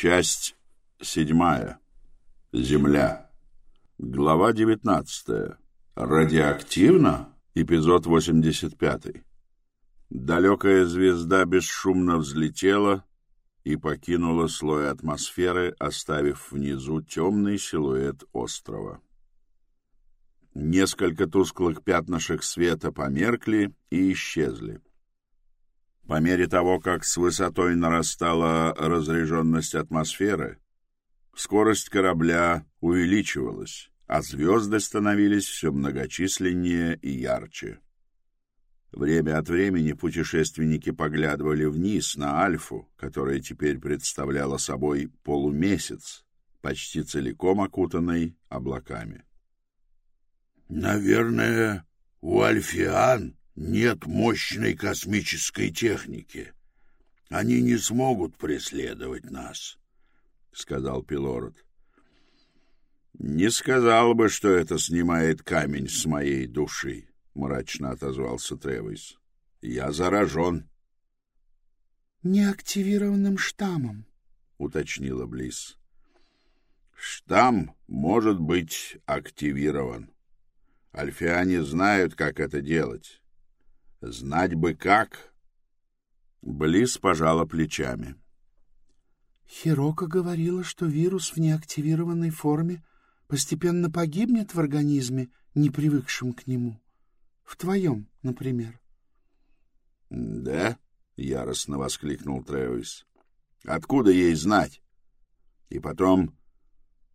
Часть седьмая. Земля. Глава девятнадцатая. Радиоактивно? Эпизод восемьдесят пятый. Далекая звезда бесшумно взлетела и покинула слой атмосферы, оставив внизу темный силуэт острова. Несколько тусклых пятнышек света померкли и исчезли. По мере того, как с высотой нарастала разряженность атмосферы, скорость корабля увеличивалась, а звезды становились все многочисленнее и ярче. Время от времени путешественники поглядывали вниз на Альфу, которая теперь представляла собой полумесяц, почти целиком окутанный облаками. «Наверное, у Альфиан нет мощной космической техники. Они не смогут преследовать нас», — сказал Пилород. «Не сказал бы, что это снимает камень с моей души», — мрачно отозвался Тревис. «Я заражен». «Неактивированным штаммом», — уточнила Близ. «Штамм может быть активирован. Альфиане знают, как это делать. Знать бы как. Близ пожала плечами. Хирока говорила, что вирус в неактивированной форме постепенно погибнет в организме, не привыкшем к нему. В твоем, например. — Да? — яростно воскликнул Тревис. — Откуда ей знать? И потом,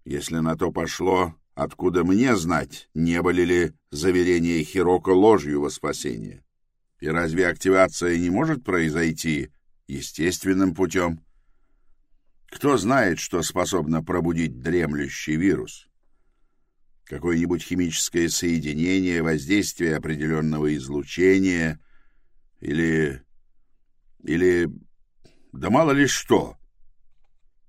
если на то пошло, откуда мне знать, не были ли заверения Хирока ложью во спасение? И разве активация не может произойти естественным путем? Кто знает, что способно пробудить дремлющий вирус? Какое-нибудь химическое соединение, воздействие определенного излучения или... или... да мало ли что.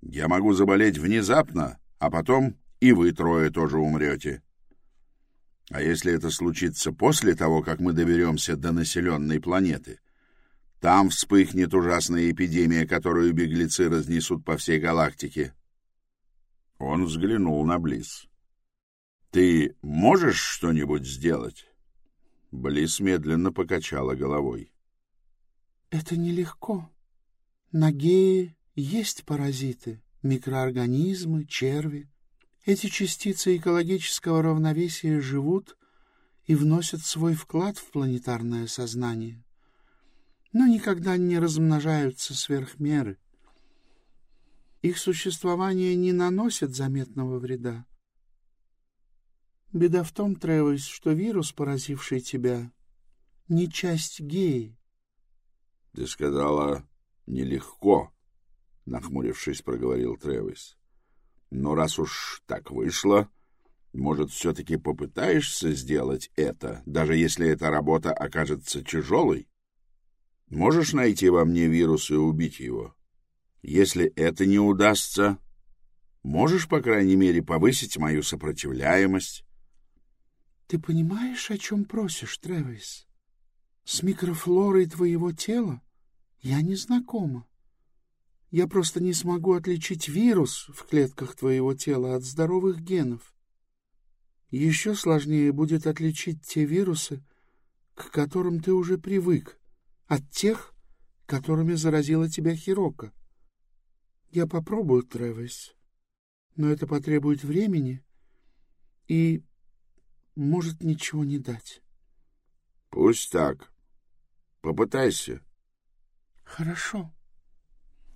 Я могу заболеть внезапно, а потом и вы трое тоже умрете. А если это случится после того, как мы доберемся до населенной планеты? Там вспыхнет ужасная эпидемия, которую беглецы разнесут по всей галактике. Он взглянул на Близ. «Ты можешь что-нибудь сделать?» Близ медленно покачала головой. «Это нелегко. На Гее есть паразиты, микроорганизмы, черви. Эти частицы экологического равновесия живут и вносят свой вклад в планетарное сознание, но никогда не размножаются сверх меры. Их существование не наносит заметного вреда. Беда в том, Тревис, что вирус, поразивший тебя, не часть геи. — Ты сказала «нелегко», — нахмурившись, проговорил Тревис. Но раз уж так вышло, может, все-таки попытаешься сделать это, даже если эта работа окажется тяжелой? Можешь найти во мне вирус и убить его? Если это не удастся, можешь, по крайней мере, повысить мою сопротивляемость? — Ты понимаешь, о чем просишь, Тревис? С микрофлорой твоего тела я не знакома. Я просто не смогу отличить вирус в клетках твоего тела от здоровых генов. Еще сложнее будет отличить те вирусы, к которым ты уже привык, от тех, которыми заразила тебя Хирока. Я попробую, Тревис, но это потребует времени и может ничего не дать. — Пусть так. Попытайся. — Хорошо. —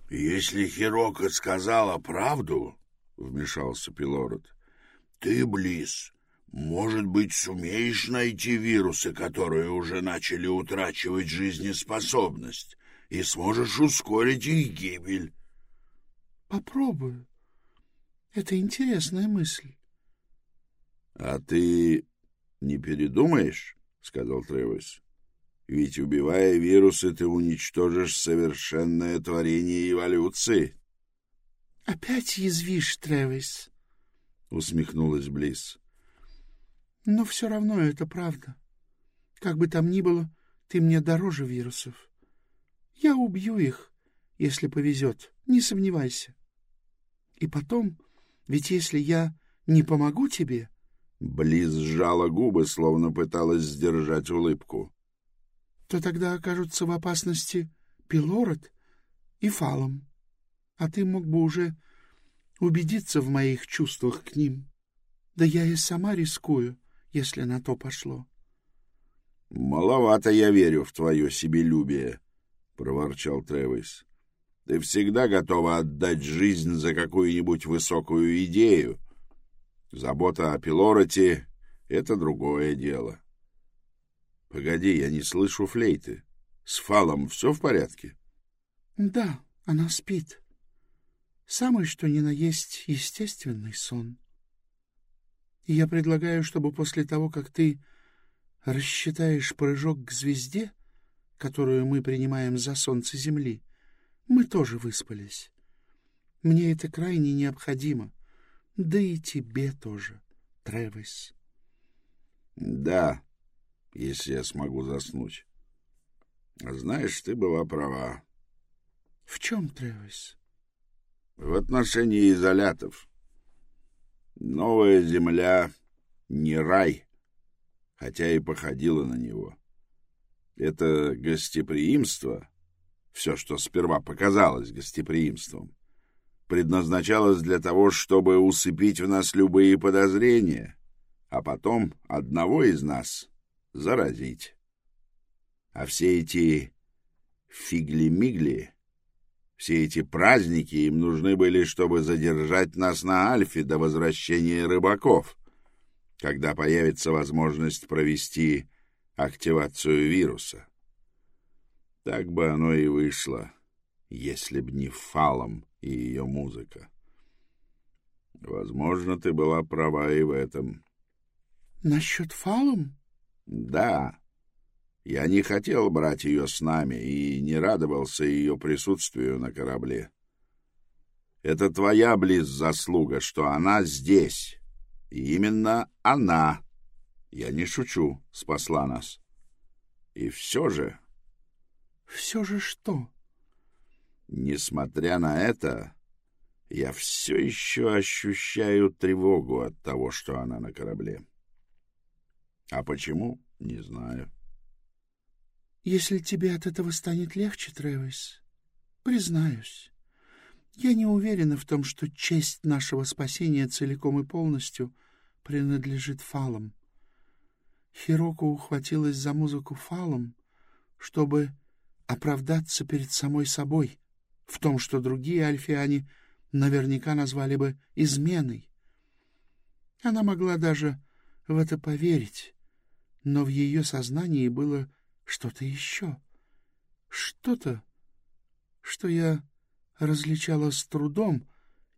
Если Хирока сказала правду, — вмешался Пилород, — ты, Близ, может быть, сумеешь найти вирусы, которые уже начали утрачивать жизнеспособность, и сможешь ускорить их гибель. — Попробую. Это интересная мысль. — А ты не передумаешь? — сказал Тревис. Ведь, убивая вирусы, ты уничтожишь совершенное творение эволюции. — Опять язвишь, Тревис, — усмехнулась Близ. — Но все равно это правда. Как бы там ни было, ты мне дороже вирусов. Я убью их, если повезет, не сомневайся. И потом, ведь если я не помогу тебе... Близ сжала губы, словно пыталась сдержать улыбку. То тогда окажутся в опасности Пилород и Фалом. А ты мог бы уже убедиться в моих чувствах к ним. Да я и сама рискую, если на то пошло. — Маловато я верю в твое себелюбие, — проворчал Тревис. — Ты всегда готова отдать жизнь за какую-нибудь высокую идею. Забота о Пилороте — это другое дело. — Погоди, я не слышу флейты. С Фалом все в порядке? — Да, она спит. Самый что ни на есть естественный сон. И я предлагаю, чтобы после того, как ты рассчитаешь прыжок к звезде, которую мы принимаем за солнце Земли, мы тоже выспались. Мне это крайне необходимо. Да и тебе тоже, Тревис. Да, если я смогу заснуть. А знаешь, ты была права. В чем, Тревис? В отношении изолятов. Новая земля не рай — хотя и походила на него. Это гостеприимство, все, что сперва показалось гостеприимством, предназначалось для того, чтобы усыпить в нас любые подозрения, а потом одного из нас заразить. А все эти фигли-мигли, все эти праздники им нужны были, чтобы задержать нас на Альфе до возвращения рыбаков когда появится возможность провести активацию вируса. Так бы оно и вышло, если б не Фалом и ее музыка. Возможно, ты была права и в этом. — Насчет Фалом? — Да. Я не хотел брать ее с нами и не радовался ее присутствию на корабле. Это твоя, Близ, заслуга, что она здесь, и именно она, я не шучу, спасла нас. И все же... Все же что? Несмотря на это, я все еще ощущаю тревогу от того, что она на корабле. А почему, не знаю. Если тебе от этого станет легче, Тревис, признаюсь, я не уверена в том, что честь нашего спасения целиком и полностью принадлежит фалам. Хироко ухватилась за музыку фалом, чтобы оправдаться перед самой собой в том, что другие альфиане наверняка назвали бы изменой. Она могла даже в это поверить, но в ее сознании было что-то еще. Что-то, что я различала с трудом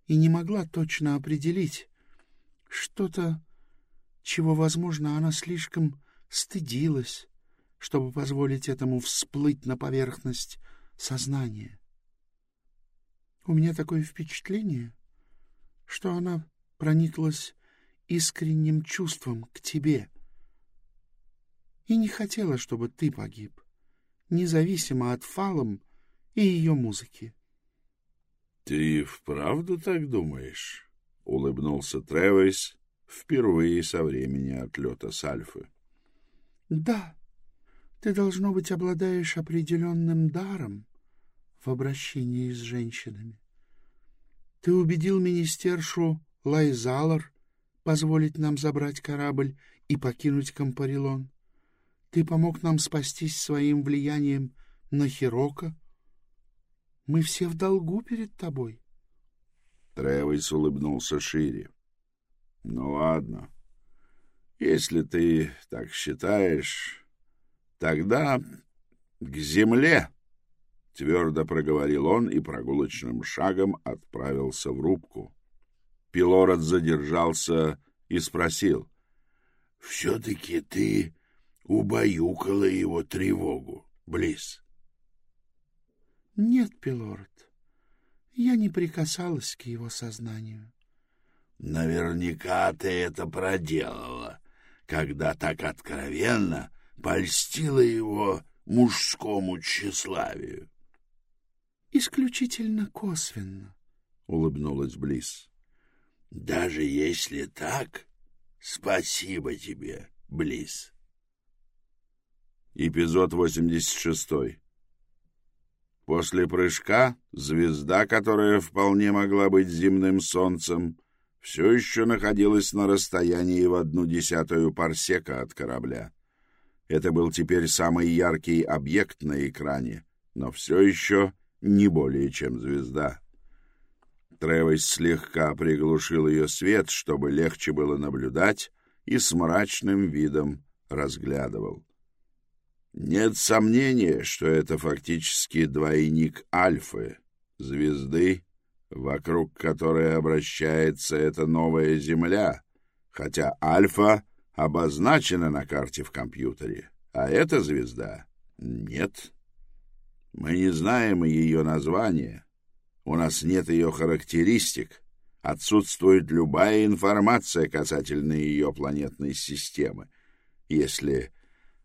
и не могла точно определить. Что-то, чего, возможно, она слишком стыдилась, чтобы позволить этому всплыть на поверхность сознания. У меня такое впечатление, что она прониклась искренним чувством к тебе и не хотела, чтобы ты погиб, независимо от Фалом и ее музыки. — Ты вправду так думаешь? — улыбнулся Тревис впервые со времени отлета с Альфы. — Да, ты, должно быть, обладаешь определенным даром в обращении с женщинами. Ты убедил министершу Лайзалар позволить нам забрать корабль и покинуть Кампарилон. Ты помог нам спастись своим влиянием на Хирока, мы все в долгу перед тобой. Тревис улыбнулся шире. — Ну ладно. Если ты так считаешь, тогда к земле, — твердо проговорил он и прогулочным шагом отправился в рубку. Пилород задержался и спросил. — Все-таки ты убаюкала его тревогу, Близ. — Нет, Пилород, я не прикасалась к его сознанию. — Наверняка ты это проделала, когда так откровенно польстила его мужскому тщеславию. — Исключительно косвенно, — улыбнулась Близ. Даже если так, спасибо тебе, Близ. Эпизод 86. После прыжка звезда, которая вполне могла быть земным солнцем, все еще находилась на расстоянии в одну десятую парсека от корабля. Это был теперь самый яркий объект на экране, но все еще не более чем звезда. Тревес слегка приглушил ее свет, чтобы легче было наблюдать, и с мрачным видом разглядывал. Нет сомнения, что это фактически двойник Альфы, звезды, вокруг которой обращается эта новая Земля, хотя Альфа обозначена на карте в компьютере, а эта звезда — нет. Мы не знаем ее названия, у нас нет ее характеристик, отсутствует любая информация касательно ее планетной системы, если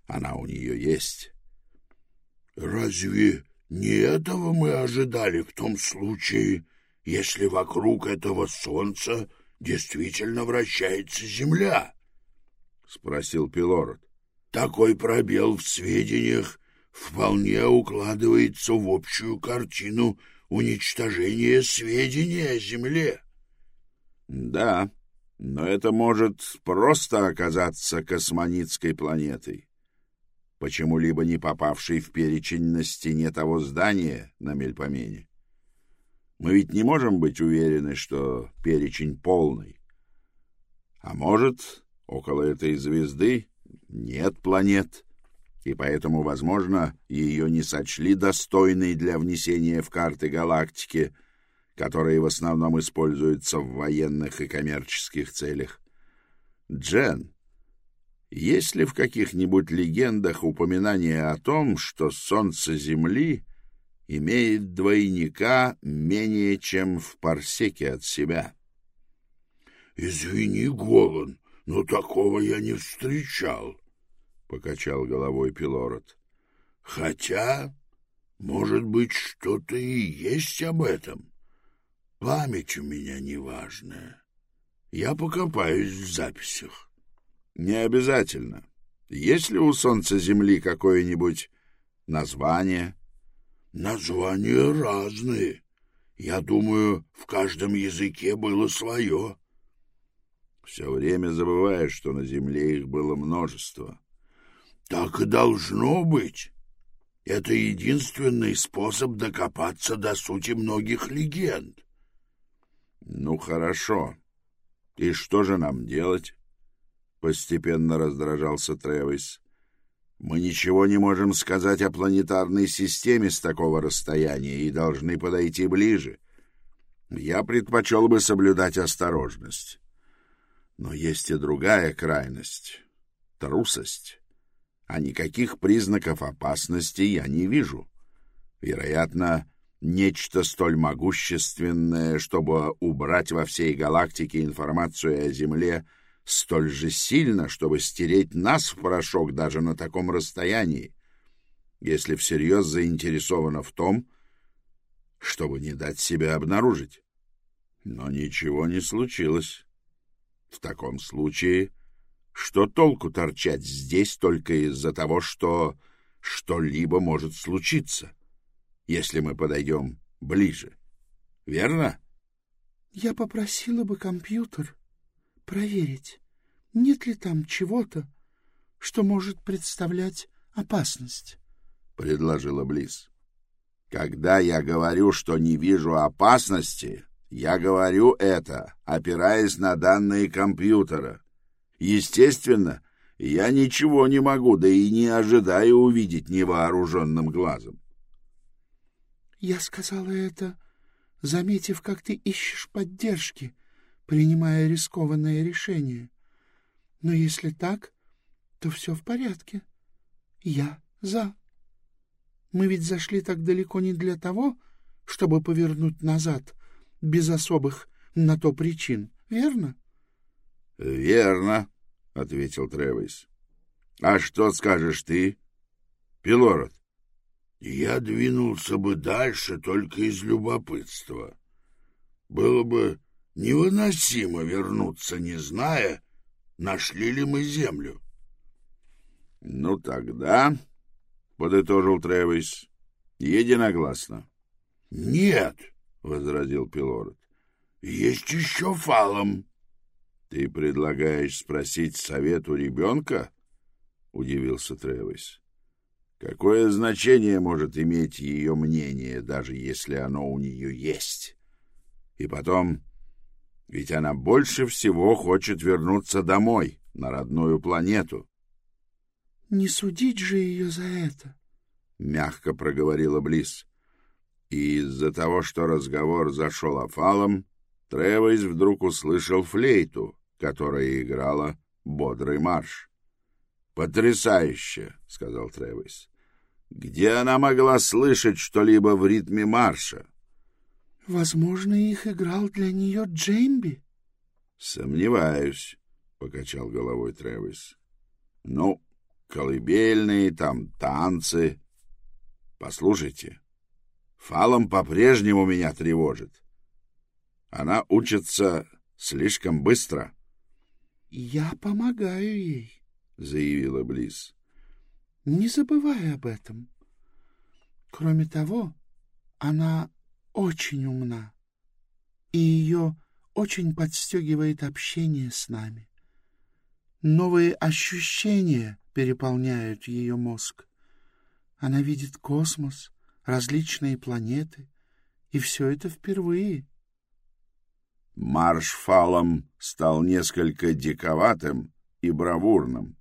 она у нее есть. Разве не этого мы ожидали в том случае, если вокруг этого Солнца действительно вращается Земля? — спросил Пилород. — Такой пробел в сведениях вполне укладывается в общую картину уничтожение сведений о Земле. Да, но это может просто оказаться космонитской планетой, почему-либо не попавшей в перечень на стене того здания на Мельпомене. Мы ведь не можем быть уверены, что перечень полный. А может, около этой звезды нет планет, и поэтому, возможно, ее не сочли достойной для внесения в карты галактики, которые в основном используются в военных и коммерческих целях. Джен, есть ли в каких-нибудь легендах упоминание о том, что Солнце Земли имеет двойника менее чем в парсеке от себя? — Извини, Голан, но такого я не встречал, — покачал головой Пилород. — Хотя, может быть, что-то и есть об этом. Память у меня неважная. Я покопаюсь в записях. — Не обязательно. Есть ли у Солнца Земли какое-нибудь название? — Названия разные. Я думаю, в каждом языке было свое. — Все время забываешь, что на Земле их было множество. — так и должно быть. Это единственный способ докопаться до сути многих легенд. Ну, хорошо. И что же нам делать? Постепенно раздражался Тревис. Мы ничего не можем сказать о планетарной системе с такого расстояния и должны подойти ближе. Я предпочел бы соблюдать осторожность. Но есть и другая крайность — трусость а никаких признаков опасности я не вижу. Вероятно, нечто столь могущественное, чтобы убрать во всей галактике информацию о Земле, столь же сильно, чтобы стереть нас в порошок даже на таком расстоянии, если всерьез заинтересовано в том, чтобы не дать себя обнаружить. Но ничего не случилось. В таком случае что толку торчать здесь только из-за того, что что-либо может случиться, если мы подойдем ближе? Верно? Я попросила бы компьютер проверить, нет ли там чего-то, что может представлять опасность, — предложила Близ. Когда я говорю, что не вижу опасности, я говорю это, опираясь на данные компьютера. Естественно, я ничего не могу, да и не ожидаю увидеть невооруженным глазом. Я сказала это, заметив, как ты ищешь поддержки, принимая рискованное решение. Но если так, то все в порядке. Я за. Мы ведь зашли так далеко не для того, чтобы повернуть назад, без особых на то причин, верно? — Верно, ответил Тревис. А что скажешь ты, Пилород? Я двинулся бы дальше только из любопытства. Было бы невыносимо вернуться, не зная, нашли ли мы землю. — Ну тогда, — подытожил Тревис, — единогласно. — Нет, — возразил Пилород, — есть еще фалом. — Ты предлагаешь спросить совет у ребенка? — удивился Тревис. — Какое значение может иметь ее мнение, даже если оно у нее есть? И потом, ведь она больше всего хочет вернуться домой, на родную планету. — Не судить же ее за это, — мягко проговорила Близ. И из-за того, что разговор зашел о фалом, Тревойс вдруг услышал флейту, которая играла бодрый марш. «Потрясающе!» — сказал Тревойс. «Где она могла слышать что-либо в ритме марша?» «Возможно, их играл для нее Джеймби». «Сомневаюсь», — покачал головой Тревис. «Ну, колыбельные, там танцы. Послушайте, Фалом по-прежнему меня тревожит. Она учится слишком быстро». «Я помогаю ей», — заявила Близ. «Не забывай об этом. Кроме того, она очень умна, и ее очень подстегивает общение с нами. Новые ощущения переполняют ее мозг. Она видит космос, различные планеты, и все это впервые. Марш фалом стал несколько диковатым и бравурным.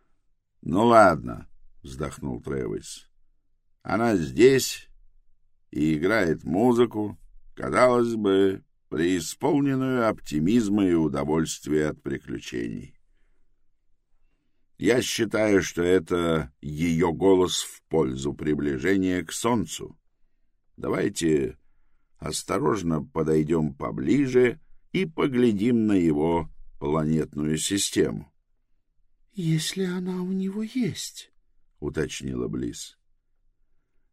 — Ну ладно, — вздохнул Тревис. — Она здесь и играет музыку, казалось бы, преисполненную оптимизма и удовольствия от приключений. Я считаю, что это ее голос в пользу приближения к Солнцу. Давайте осторожно подойдем поближе и поглядим на его планетную систему. — Если она у него есть, — уточнила Близ. —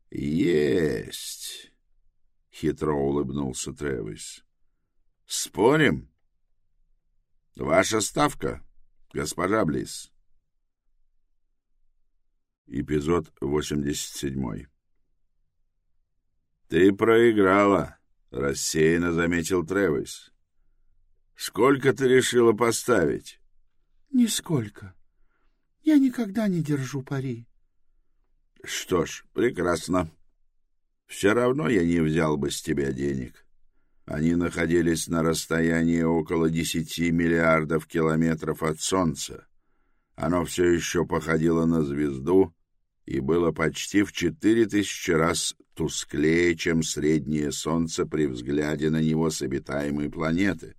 Есть, — хитро улыбнулся Тревис. — Спорим? — Ваша ставка, госпожа Близ. Эпизод 87 «Ты проиграла», — рассеянно заметил Тревис. «Сколько ты решила поставить?» «Нисколько. Я никогда не держу пари». «Что ж, прекрасно. Все равно я не взял бы с тебя денег. Они находились на расстоянии около десяти миллиардов километров от Солнца. Оно все еще походило на звезду и было почти в четыре тысячи раз тусклее, чем среднее Солнце при взгляде на него с обитаемой планеты.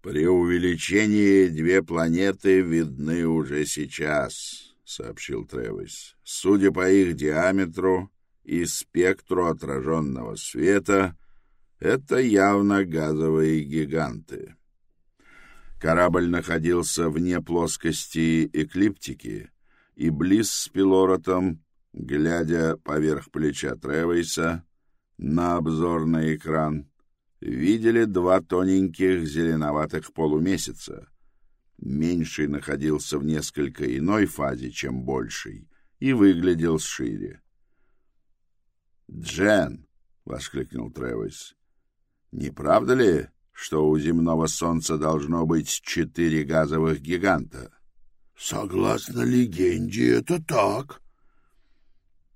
При увеличении две планеты видны уже сейчас, — сообщил Тревис. Судя по их диаметру и спектру отраженного света, это явно газовые гиганты. Корабль находился вне плоскости эклиптики, и Близ с Пилоротом, глядя поверх плеча Тревейса на обзорный экран, видели два тоненьких зеленоватых полумесяца. Меньший находился в несколько иной фазе, чем больший, и выглядел шире. «Джен!» — воскликнул Тревис. «Не правда ли, что у земного солнца должно быть четыре газовых гиганта?» Согласно легенде, это так.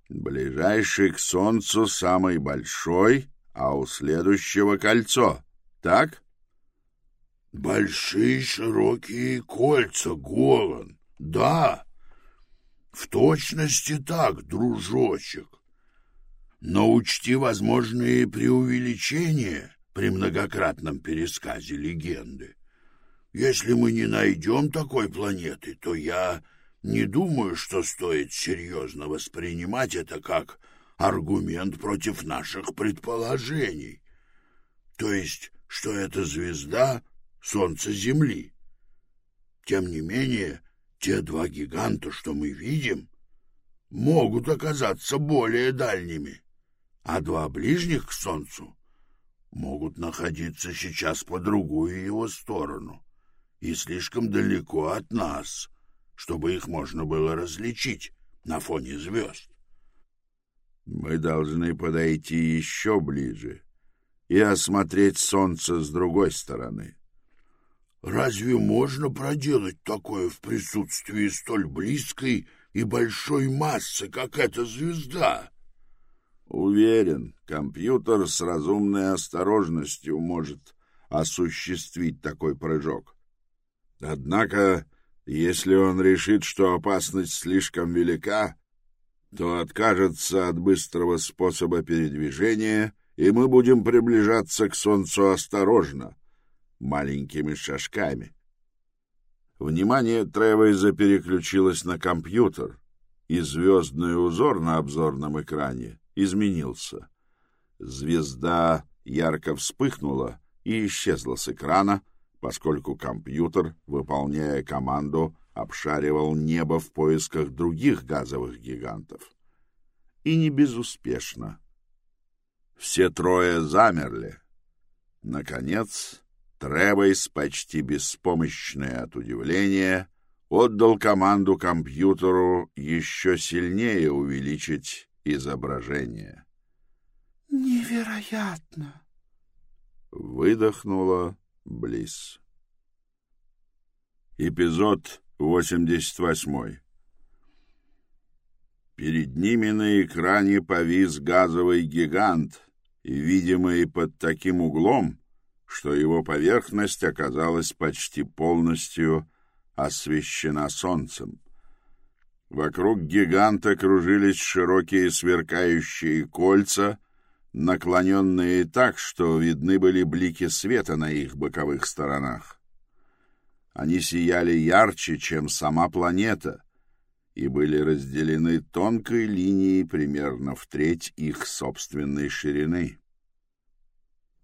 Ближайший к Солнцу самый большой, а у следующего кольцо, так? Большие широкие кольца, Голан, да. В точности так, дружочек. Но учти возможные преувеличения при многократном пересказе легенды. Если мы не найдем такой планеты, то я не думаю, что стоит серьезно воспринимать это как аргумент против наших предположений. То есть, что эта звезда — Солнце Земли. Тем не менее, те два гиганта, что мы видим, могут оказаться более дальними, а два ближних к Солнцу могут находиться сейчас по другую его сторону и слишком далеко от нас, чтобы их можно было различить на фоне звезд. Мы должны подойти еще ближе и осмотреть солнце с другой стороны. Разве можно проделать такое в присутствии столь близкой и большой массы, как эта звезда? Уверен, компьютер с разумной осторожностью может осуществить такой прыжок. Однако, если он решит, что опасность слишком велика, то откажется от быстрого способа передвижения, и мы будем приближаться к Солнцу осторожно, маленькими шажками. Внимание Тревейза переключилось на компьютер, и звездный узор на обзорном экране изменился. Звезда ярко вспыхнула и исчезла с экрана, поскольку компьютер, выполняя команду, обшаривал небо в поисках других газовых гигантов. И не безуспешно. Все трое замерли. Наконец, Тревейс, почти беспомощный от удивления, отдал команду компьютеру еще сильнее увеличить изображение. «Невероятно!» — выдохнула Близ. Эпизод 88 Перед ними на экране повис газовый гигант, и, видимый под таким углом, что его поверхность оказалась почти полностью освещена солнцем. Вокруг гиганта кружились широкие сверкающие кольца, наклоненные так, что видны были блики света на их боковых сторонах. Они сияли ярче, чем сама планета, и были разделены тонкой линией примерно в треть их собственной ширины.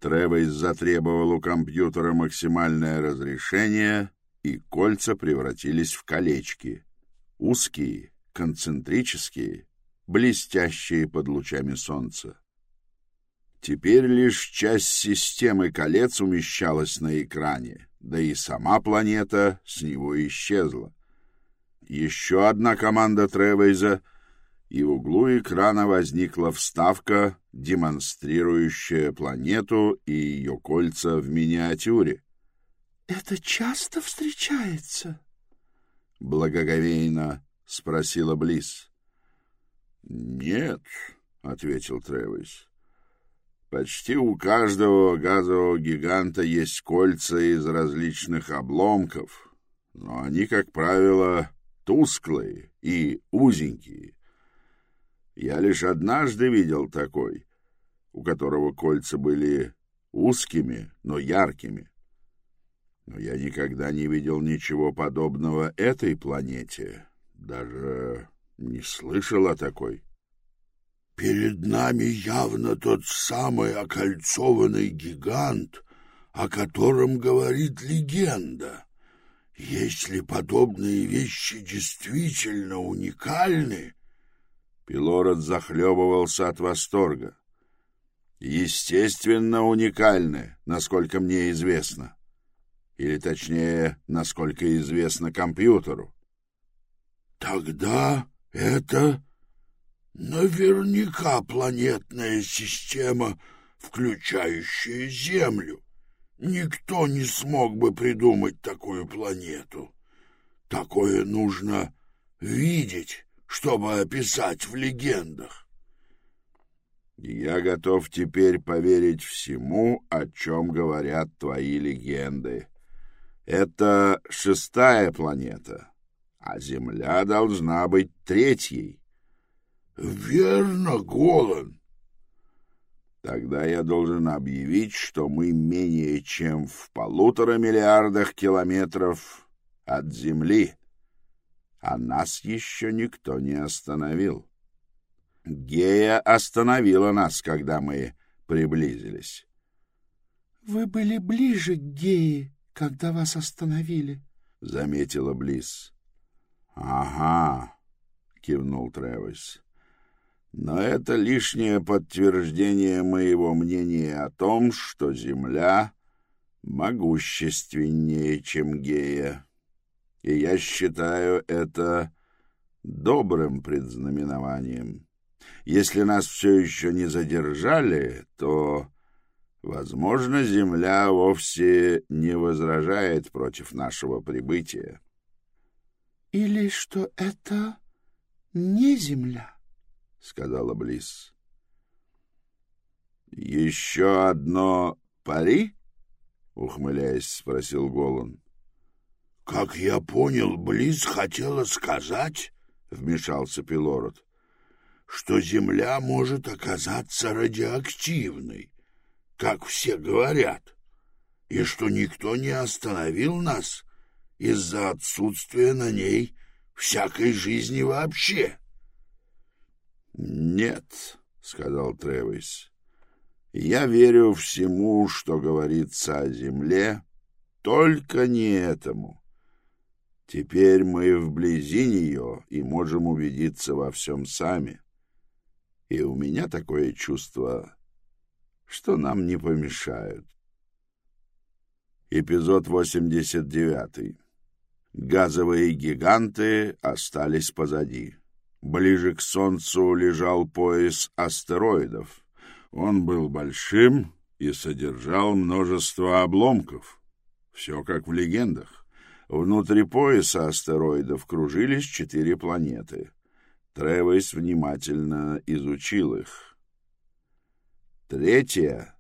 Тревейс затребовал у компьютера максимальное разрешение, и кольца превратились в колечки. Узкие, концентрические, блестящие под лучами солнца. Теперь лишь часть системы колец умещалась на экране, да и сама планета с него исчезла. Еще одна команда Тревейза, и в углу экрана возникла вставка, демонстрирующая планету и ее кольца в миниатюре. — Это часто встречается? — благоговейно спросила Близ. — Нет, — ответил Тревис. Почти у каждого газового гиганта есть кольца из различных обломков, но они, как правило, тусклые и узенькие. Я лишь однажды видел такой, у которого кольца были узкими, но яркими. Но я никогда не видел ничего подобного этой планете, даже не слышал о такой. Перед нами явно тот самый окольцованный гигант, о котором говорит легенда. Если подобные вещи действительно уникальны... Пилород захлебывался от восторга. Естественно, уникальны, насколько мне известно. Или, точнее, насколько известно компьютеру. Тогда это наверняка планетная система, включающая Землю. Никто не смог бы придумать такую планету. Такое нужно видеть, чтобы описать в легендах. Я готов теперь поверить всему, о чем говорят твои легенды. Это шестая планета, а Земля должна быть третьей. Верно, Голан. Тогда я должен объявить, что мы менее чем в полутора миллиардах километров от Земли, а нас еще никто не остановил. Гея остановила нас, когда мы приблизились. — Вы были ближе к Гее, когда вас остановили, — заметила Близ. — Ага, — кивнул Тревис. Но это лишнее подтверждение моего мнения о том, что Земля могущественнее, чем Гея. И я считаю это добрым предзнаменованием. Если нас все еще не задержали, то, возможно, Земля вовсе не возражает против нашего прибытия. — Или что это не Земля? — сказала Близ. — Еще одно пари? — ухмыляясь, спросил Голан. — Как я понял, Близ хотела сказать, — вмешался Пилород, — что Земля может оказаться радиоактивной, как все говорят, и что никто не остановил нас из-за отсутствия на ней всякой жизни вообще. — «Нет», — сказал Тревис, — «я верю всему, что говорится о земле, только не этому. Теперь мы вблизи нее и можем убедиться во всем сами. И у меня такое чувство, что нам не помешают». Эпизод 89. Газовые гиганты остались позади. Ближе к Солнцу лежал пояс астероидов. Он был большим и содержал множество обломков. Все как в легендах. Внутри пояса астероидов кружились четыре планеты. Тревис внимательно изучил их. Третья,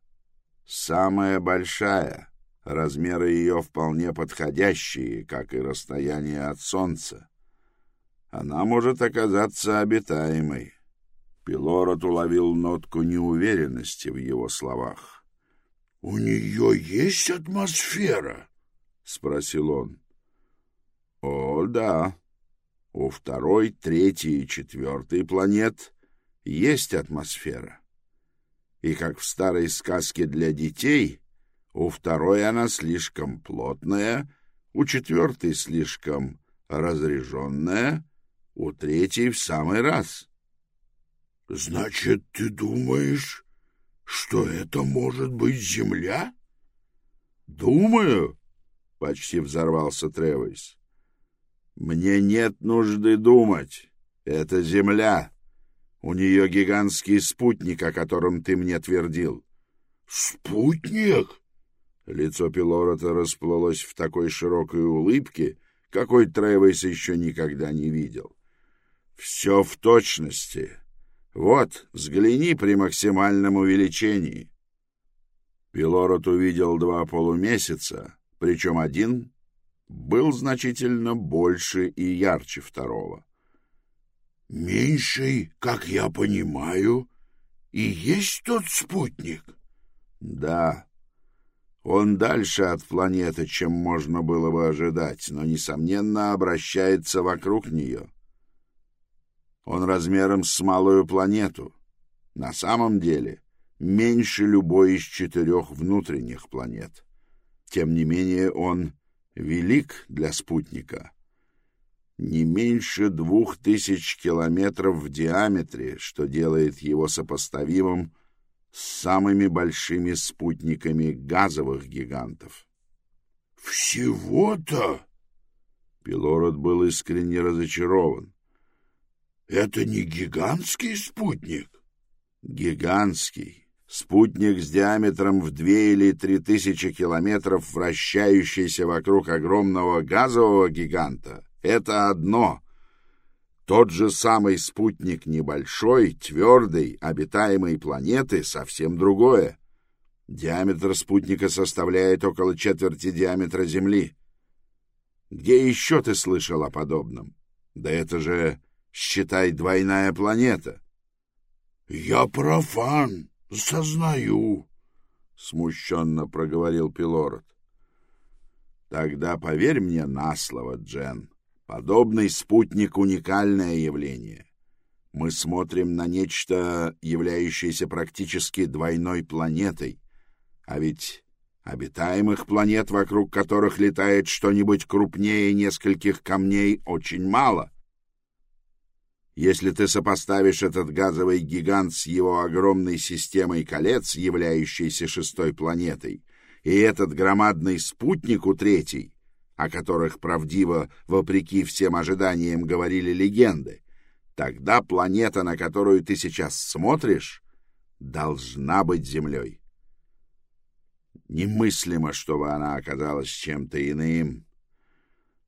самая большая, размеры ее вполне подходящие, как и расстояние от Солнца она может оказаться обитаемой. Пилород уловил нотку неуверенности в его словах. — У нее есть атмосфера? — спросил он. — О, да. У второй, третьей и четвертой планет есть атмосфера. И как в старой сказке для детей, у второй она слишком плотная, у четвертой слишком разреженная — у третьей в самый раз. — Значит, ты думаешь, что это может быть земля? — Думаю, — почти взорвался Тревис. — Мне нет нужды думать. Это земля. У нее гигантский спутник, о котором ты мне твердил. — Спутник? Лицо Пилорота расплылось в такой широкой улыбке, какой Тревис еще никогда не видел. Все в точности. Вот, взгляни при максимальном увеличении. Пилород увидел два полумесяца, причем один был значительно больше и ярче второго. «Меньший, как я понимаю, и есть тот спутник?» «Да. Он дальше от планеты, чем можно было бы ожидать, но, несомненно, обращается вокруг нее. Он размером с малую планету. На самом деле меньше любой из четырех внутренних планет. Тем не менее он велик для спутника. Не меньше двух тысяч километров в диаметре, что делает его сопоставимым с самыми большими спутниками газовых гигантов. «Всего-то?» Пилород был искренне разочарован. Это не гигантский спутник? Гигантский. Спутник с диаметром в две или три тысячи километров, вращающийся вокруг огромного газового гиганта, это одно. Тот же самый спутник небольшой, твердый, обитаемой планеты совсем другое. Диаметр спутника составляет около четверти диаметра Земли. Где еще ты слышал о подобном? Да это же считай, двойная планета. — Я профан, сознаю, — смущенно проговорил Пилород. — Тогда поверь мне на слово, Джен. Подобный спутник — уникальное явление. Мы смотрим на нечто, являющееся практически двойной планетой. А ведь обитаемых планет, вокруг которых летает что-нибудь крупнее нескольких камней, очень мало — Если ты сопоставишь этот газовый гигант с его огромной системой колец, являющейся шестой планетой, и этот громадный спутник у третьей, о которых правдиво, вопреки всем ожиданиям, говорили легенды, тогда планета, на которую ты сейчас смотришь, должна быть Землей. Немыслимо, чтобы она оказалась чем-то иным.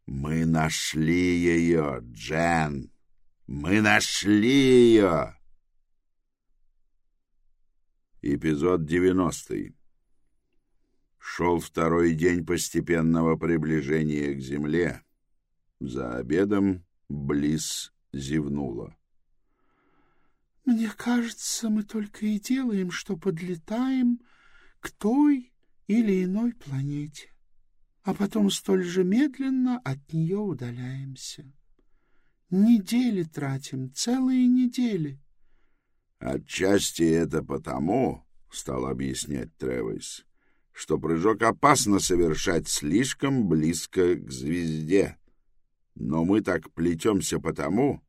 Мы нашли ее, Джен. Мы нашли ее. Эпизод девяностый. Шел второй день постепенного приближения к земле. За обедом Близ зевнула. «Мне кажется, мы только и делаем, что подлетаем к той или иной планете, а потом столь же медленно от нее удаляемся. Недели тратим, целые недели». «Отчасти это потому, — стал объяснять Тревис, — что прыжок опасно совершать слишком близко к звезде. Но мы так плетемся потому,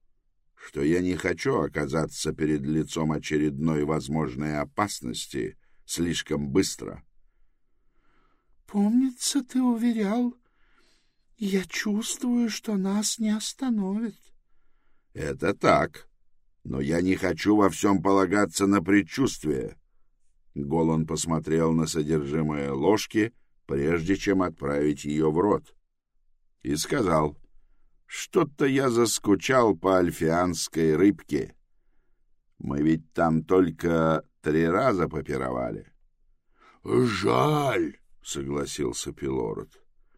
что я не хочу оказаться перед лицом очередной возможной опасности слишком быстро. Помнится, ты уверял, я чувствую, что нас не остановит. Это так, но я не хочу во всем полагаться на предчувствие. Голан посмотрел на содержимое ложки, прежде чем отправить ее в рот, и сказал — что-то я заскучал по альфианской рыбке. Мы ведь там только три раза попировали. — Жаль, — согласился Пилород.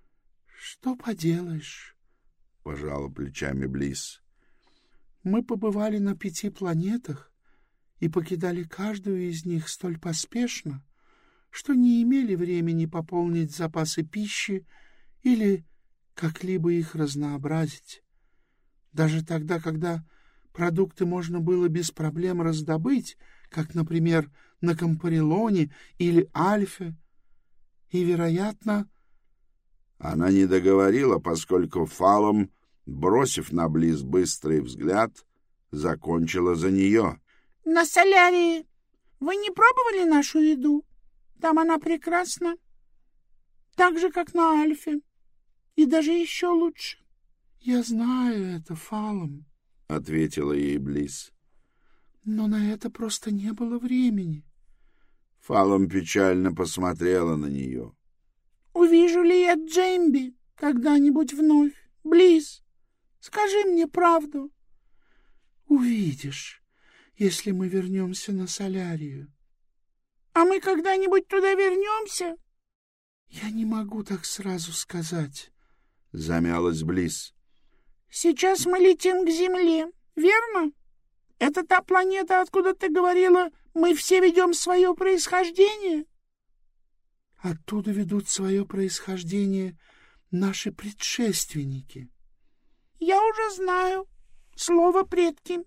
— Что поделаешь, — пожала плечами Близ. — Мы побывали на пяти планетах и покидали каждую из них столь поспешно, что не имели времени пополнить запасы пищи или как-либо их разнообразить. Даже тогда, когда продукты можно было без проблем раздобыть, как, например, на Компарелоне или Альфе, и, вероятно... Она не договорила, поскольку Фалом, бросив на Близ быстрый взгляд, закончила за нее. — На солярии вы не пробовали нашу еду? Там она прекрасна. Так же, как на Альфе и даже еще лучше. — Я знаю это, Фалом, — ответила ей Близ. — Но на это просто не было времени. Фалом печально посмотрела на нее. — Увижу ли я Джемби когда-нибудь вновь? Близ, скажи мне правду. — Увидишь, если мы вернемся на Солярию. — А мы когда-нибудь туда вернемся? — Я не могу так сразу сказать. — замялась Близ. «Сейчас мы летим к Земле, верно? Это та планета, откуда ты говорила, мы все ведем свое происхождение?» «Оттуда ведут свое происхождение наши предшественники». «Я уже знаю. Слово «предки».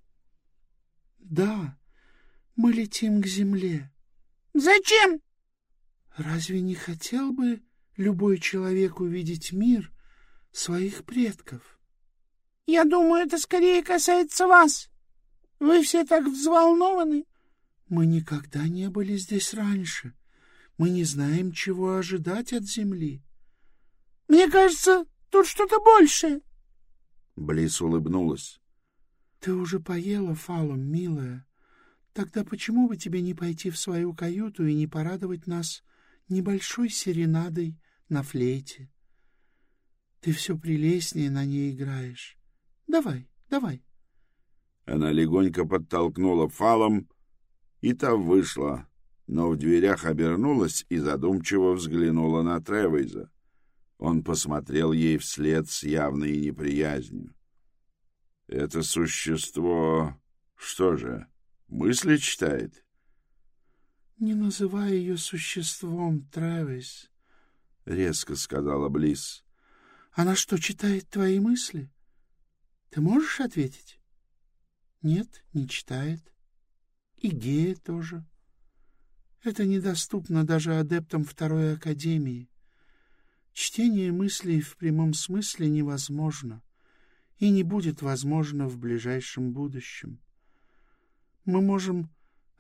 «Да, мы летим к Земле». «Зачем?» «Разве не хотел бы любой человек увидеть мир, своих предков. — Я думаю, это скорее касается вас. Вы все так взволнованы. — Мы никогда не были здесь раньше. Мы не знаем, чего ожидать от Земли. — Мне кажется, тут что-то большее. Близ улыбнулась. — Ты уже поела, Фалом, милая. Тогда почему бы тебе не пойти в свою каюту и не порадовать нас небольшой серенадой на флейте? Ты все прелестнее на ней играешь. Давай, давай. Она легонько подтолкнула фалом, и та вышла, но в дверях обернулась и задумчиво взглянула на Тревейза. Он посмотрел ей вслед с явной неприязнью. «Это существо... что же, мысли читает?» «Не называй ее существом, Тревис», — резко сказала Близ. Она что, читает твои мысли? Ты можешь ответить? Нет, не читает. И гея тоже. Это недоступно даже адептам Второй Академии. Чтение мыслей в прямом смысле невозможно. и не будет возможно в ближайшем будущем. Мы можем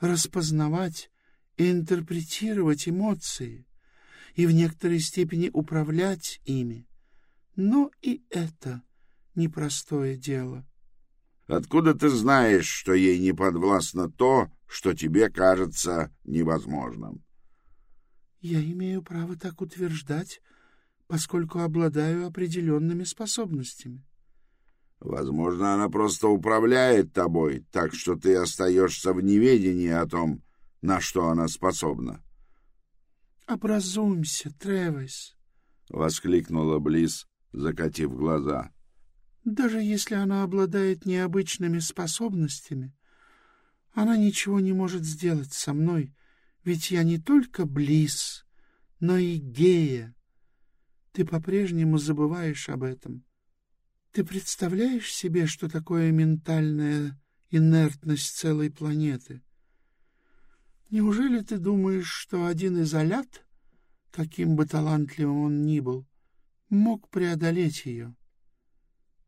распознавать и интерпретировать эмоции и в некоторой степени управлять ими, но и это непростое дело. Откуда ты знаешь, что ей не подвластно то, что тебе кажется невозможным? Я имею право так утверждать, поскольку обладаю определенными способностями. Возможно, она просто управляет тобой, так что ты остаешься в неведении о том, на что она способна. — Образумься, Тревис! — воскликнула Близ, закатив глаза. Даже если она обладает необычными способностями, она ничего не может сделать со мной, ведь я не только Близ, но и Гея. Ты по-прежнему забываешь об этом. Ты представляешь себе, что такое ментальная инертность целой планеты? Неужели ты думаешь, что один изолят, каким бы талантливым он ни был, мог преодолеть ее?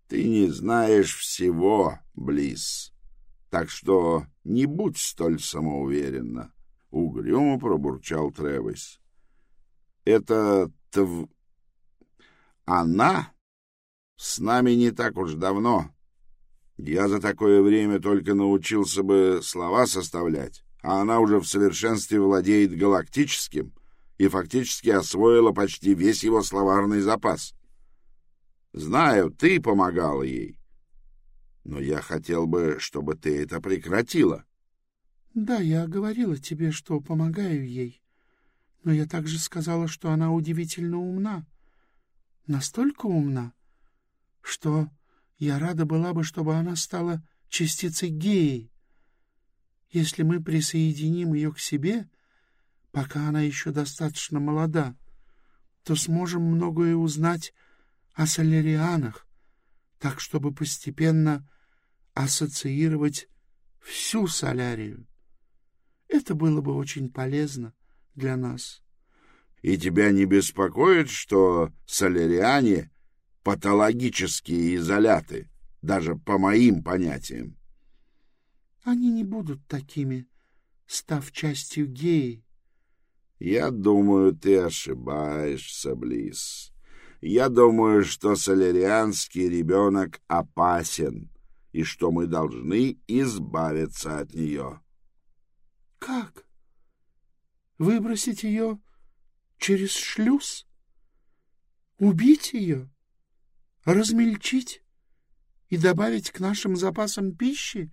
Ты не знаешь всего, Близ, так что не будь столь самоуверенна, — угрюмо пробурчал Тревис. Это тв... Она с нами не так уж давно. Я за такое время только научился бы слова составлять, а она уже в совершенстве владеет галактическим и фактически освоила почти весь его словарный запас. Знаю, ты помогала ей. Но я хотел бы, чтобы ты это прекратила. — Да, я говорила тебе, что помогаю ей. Но я также сказала, что она удивительно умна. Настолько умна, что я рада была бы, чтобы она стала частицей геи. Если мы присоединим ее к себе, пока она еще достаточно молода, то сможем многое узнать о солярианах, так чтобы постепенно ассоциировать всю солярию. Это было бы очень полезно для нас. И тебя не беспокоит, что соляриане — патологические изоляты, даже по моим понятиям? Они не будут такими, став частью геи. Я думаю, ты ошибаешься, Близ. Я думаю, что солярианский ребенок опасен и что мы должны избавиться от нее. — Как? Выбросить ее через шлюз? Убить ее? Размельчить? И добавить к нашим запасам пищи?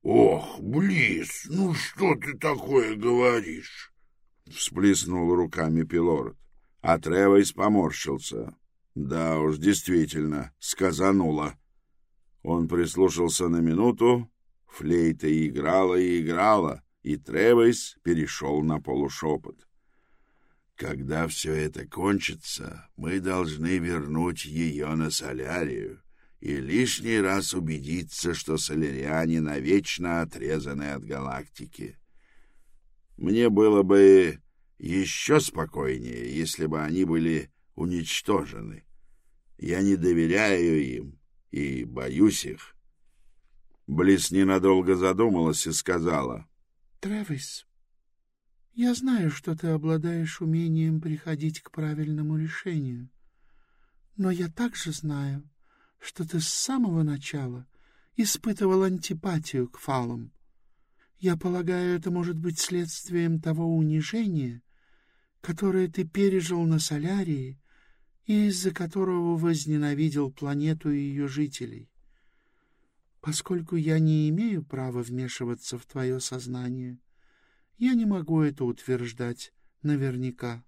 — Ох, Близ, ну что ты такое говоришь? — всплеснул руками Пилород. А Тревойс поморщился. Да уж, действительно, сказануло. Он прислушался на минуту, флейта играла и играла, и Тревойс перешел на полушепот. Когда все это кончится, мы должны вернуть ее на солярию и лишний раз убедиться, что соляриане навечно отрезаны от галактики. Мне было бы еще спокойнее, если бы они были уничтожены. Я не доверяю им и боюсь их. Близ ненадолго задумалась и сказала. — Трэвис, я знаю, что ты обладаешь умением приходить к правильному решению. Но я также знаю, что ты с самого начала испытывал антипатию к фалам. Я полагаю, это может быть следствием того унижения, которое ты пережил на Солярии и из-за которого возненавидел планету и ее жителей. Поскольку я не имею права вмешиваться в твое сознание, я не могу это утверждать наверняка.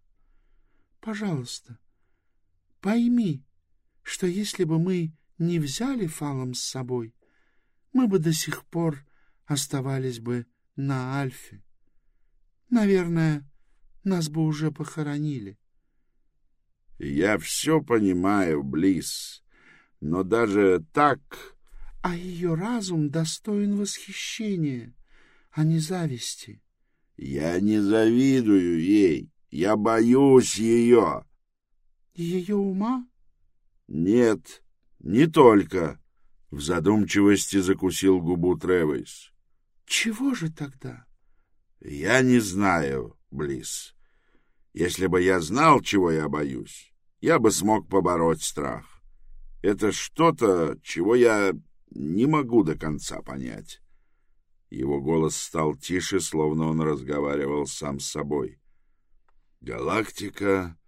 Пожалуйста, пойми, что если бы мы не взяли фалом с собой, мы бы до сих пор оставались бы на Альфе. Наверное, нас бы уже похоронили. Я все понимаю, Близ, но даже так... А ее разум достоин восхищения, а не зависти. Я не завидую ей, я боюсь ее. Ее ума? Нет, Не только. В задумчивости закусил губу Тревис. Чего же тогда? Я не знаю, Близ. Если бы я знал, чего я боюсь, я бы смог побороть страх. Это что-то, чего я не могу до конца понять. Его голос стал тише, словно он разговаривал сам с собой. Галактика,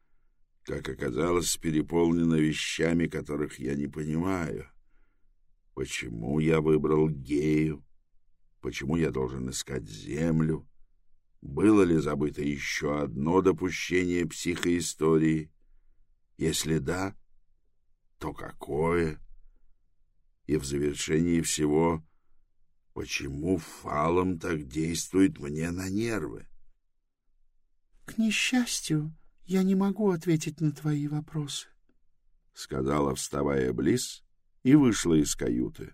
как оказалось, переполнена вещами, которых я не понимаю. Почему я выбрал гею? Почему я должен искать землю? Было ли забыто еще одно допущение психоистории? Если да, то какое? И в завершении всего, почему фалом так действует мне на нервы? — К несчастью, я не могу ответить на твои вопросы, — сказала, вставая близ, и вышла из каюты.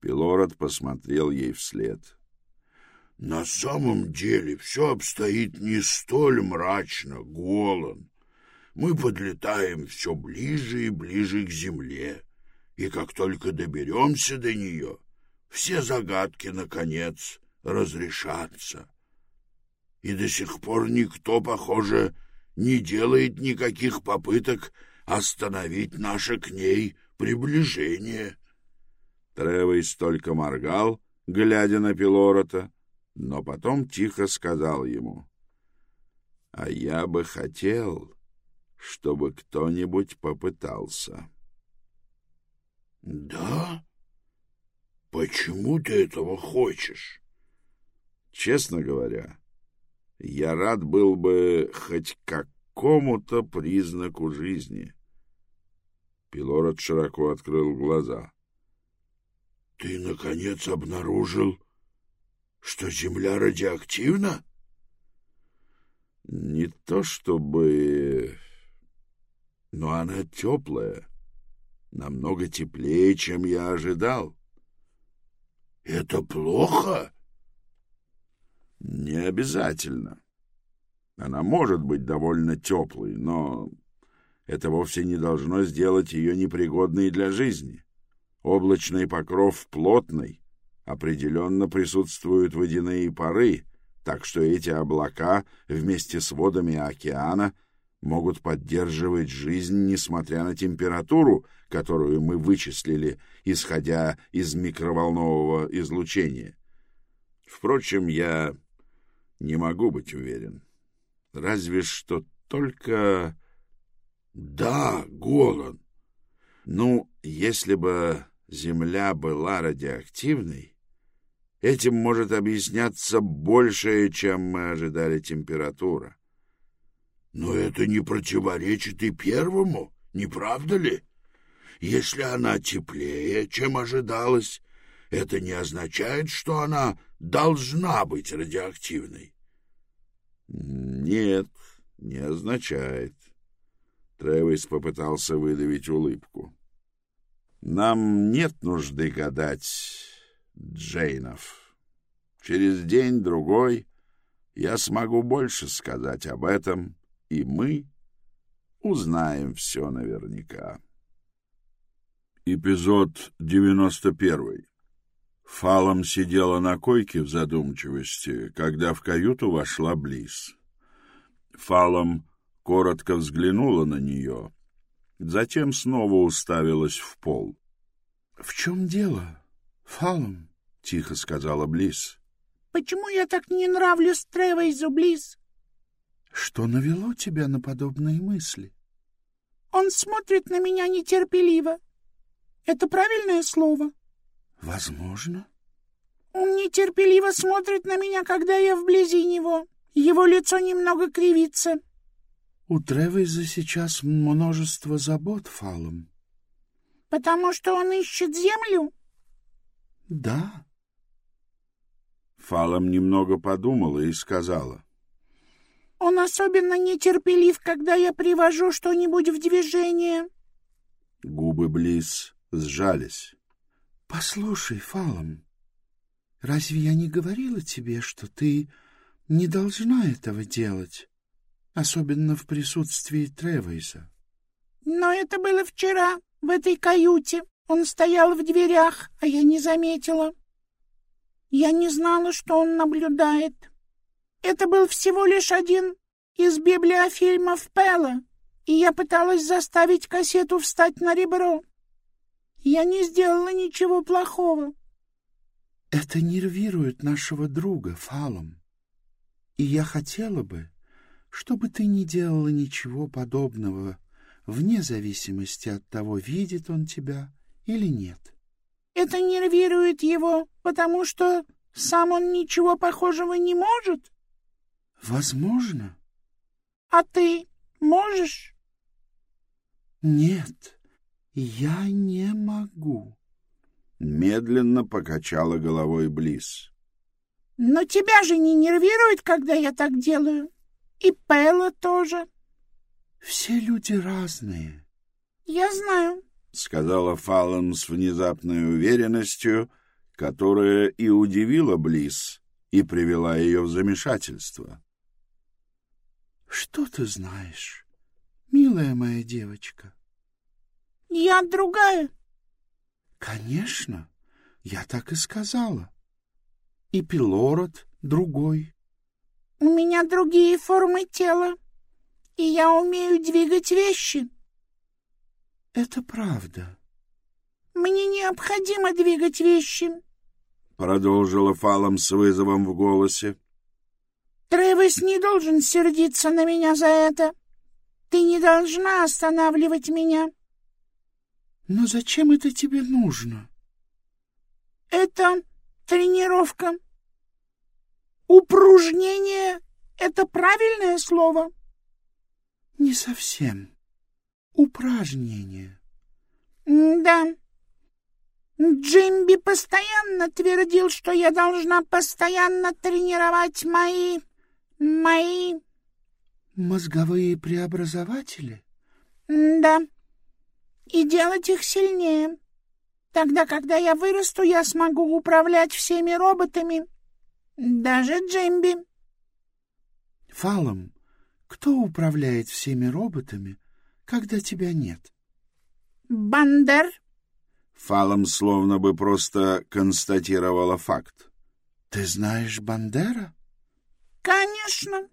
Пилород посмотрел ей вслед. — На самом деле все обстоит не столь мрачно, Голан. Мы подлетаем все ближе и ближе к земле, и как только доберемся до нее, все загадки, наконец, разрешатся и до сих пор никто, похоже, не делает никаких попыток остановить наше к ней приближение. Тревейс только моргал, глядя на Пилорота, но потом тихо сказал ему, «А я бы хотел, чтобы кто-нибудь попытался». «Да? Почему ты этого хочешь?» «Честно говоря, я рад был бы хоть какому-то признаку жизни. Пилород широко открыл глаза. — Ты, наконец, обнаружил, что Земля радиоактивна? — Не то чтобы... Но она теплая, намного теплее, чем я ожидал. — Это плохо? — не обязательно. Она может быть довольно теплой, но это вовсе не должно сделать ее непригодной для жизни. Облачный покров плотный, определенно присутствуют водяные пары, так что эти облака вместе с водами океана могут поддерживать жизнь, несмотря на температуру, которую мы вычислили, исходя из микроволнового излучения. Впрочем, я не могу быть уверен. Разве что только... Да, Голан. Ну, если бы Земля была радиоактивной, этим может объясняться большее, чем мы ожидали температура. Но это не противоречит и первому, не правда ли? Если она теплее, чем ожидалось, это не означает, что она должна быть радиоактивной. Нет, не означает. Тревис попытался выдавить улыбку. Нам нет нужды гадать, Джейнов. Через день-другой я смогу больше сказать об этом, и мы узнаем все наверняка. Эпизод девяносто первый. Фалом сидела на койке в задумчивости, когда в каюту вошла Близ. Фалом коротко взглянула на нее, затем снова уставилась в пол. — В чем дело, Фалом? — тихо сказала Близ. — Почему я так не нравлюсь Тревейзу, Близ? — Что навело тебя на подобные мысли? — Он смотрит на меня нетерпеливо. Это правильное слово? — Возможно. Он нетерпеливо смотрит на меня, когда я вблизи него. Его лицо немного кривится. У Тревиза сейчас множество забот, Фалом. Потому что он ищет землю? Да. Фалом немного подумала и сказала. Он особенно нетерпелив, когда я привожу что-нибудь в движение. Губы Близ сжались. — Послушай, Фалом, разве я не говорила тебе, что ты не должна этого делать, особенно в присутствии Тревейса? — Но это было вчера, в этой каюте. Он стоял в дверях, а я не заметила. Я не знала, что он наблюдает. Это был всего лишь один из библиофильмов Пэла, и я пыталась заставить кассету встать на ребро. Я не сделала ничего плохого. Это нервирует нашего друга, Фалом. И я хотела бы, чтобы ты не делала ничего подобного, вне зависимости от того, видит он тебя или нет. Это нервирует его, потому что сам он ничего похожего не может? Возможно. А ты можешь? Нет, я не могу. Медленно покачала головой Близ. Но тебя же не нервирует, когда я так делаю? И Пэла тоже. Все люди разные. Я знаю, — сказала Фаллон с внезапной уверенностью, которая и удивила Близ и привела ее в замешательство. — Что ты знаешь, милая моя девочка? — Я другая. — Конечно, я так и сказала. И Пилород другой. — У меня другие формы тела, и я умею двигать вещи. — Это правда. — Мне необходимо двигать вещи, — продолжила Фалом с вызовом в голосе. — Тревис не должен сердиться на меня за это. Ты не должна останавливать меня. — Но зачем это тебе нужно? — Это тренировка. Упружнение — это правильное слово? — Не совсем. Упражнение. — Да. Джимби постоянно твердил, что я должна постоянно тренировать мои... мои... Мозговые преобразователи? — Да. И делать их сильнее. Тогда, когда я вырасту, я смогу управлять всеми роботами, даже Джимби. Фалом, кто управляет всеми роботами, когда тебя нет? Бандер. Фалом словно бы просто констатировала факт. Ты знаешь Бандера? Конечно.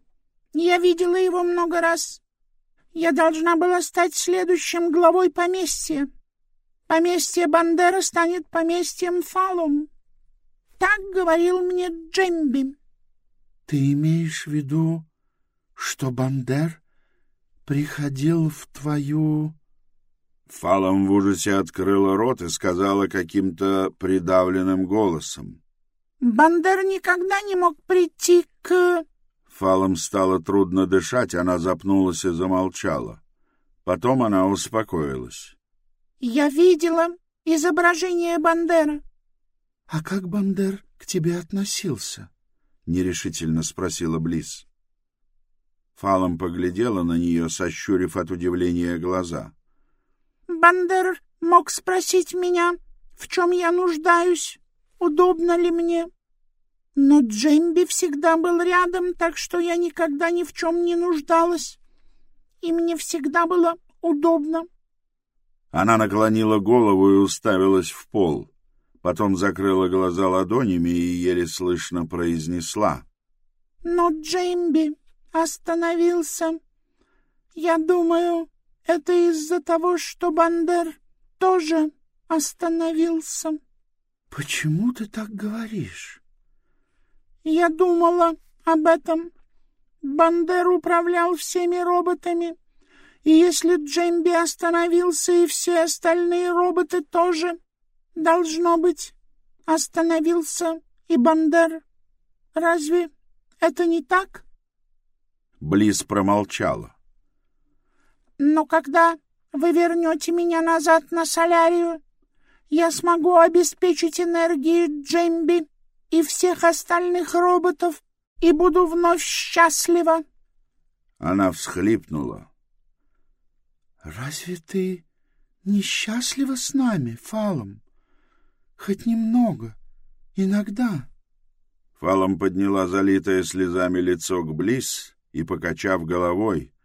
Я видела его много раз. Я должна была стать следующим главой поместья. Поместье Бандера станет поместьем Фалум. Так говорил мне Джемби. Ты имеешь в виду, что Бандер приходил в твою... Фалом в ужасе открыла рот и сказала каким-то придавленным голосом. Бандер никогда не мог прийти к... Фалом стало трудно дышать, она запнулась и замолчала. Потом она успокоилась. Я видела изображение Бандера. — А как Бандер к тебе относился? — нерешительно спросила Близ. Фалом поглядела на нее, сощурив от удивления глаза. — Бандер мог спросить меня, в чем я нуждаюсь, удобно ли мне. Но Джемби всегда был рядом, так что я никогда ни в чем не нуждалась. И мне всегда было удобно. Она наклонила голову и уставилась в пол. Потом закрыла глаза ладонями и еле слышно произнесла. — Но Джеймби остановился. Я думаю, это из-за того, что Бандер тоже остановился. — Почему ты так говоришь? — Я думала об этом. Бандер управлял всеми роботами. И если Джемби остановился, и все остальные роботы тоже, должно быть, остановился и Бандер. Разве это не так? Близ промолчала. Но когда вы вернете меня назад на солярию, я смогу обеспечить энергией Джемби и всех остальных роботов и буду вновь счастлива. Она всхлипнула. Разве ты несчастлива с нами, Фалом? Хоть немного, иногда. Фалом подняла залитое слезами лицо к Близ и, покачав головой,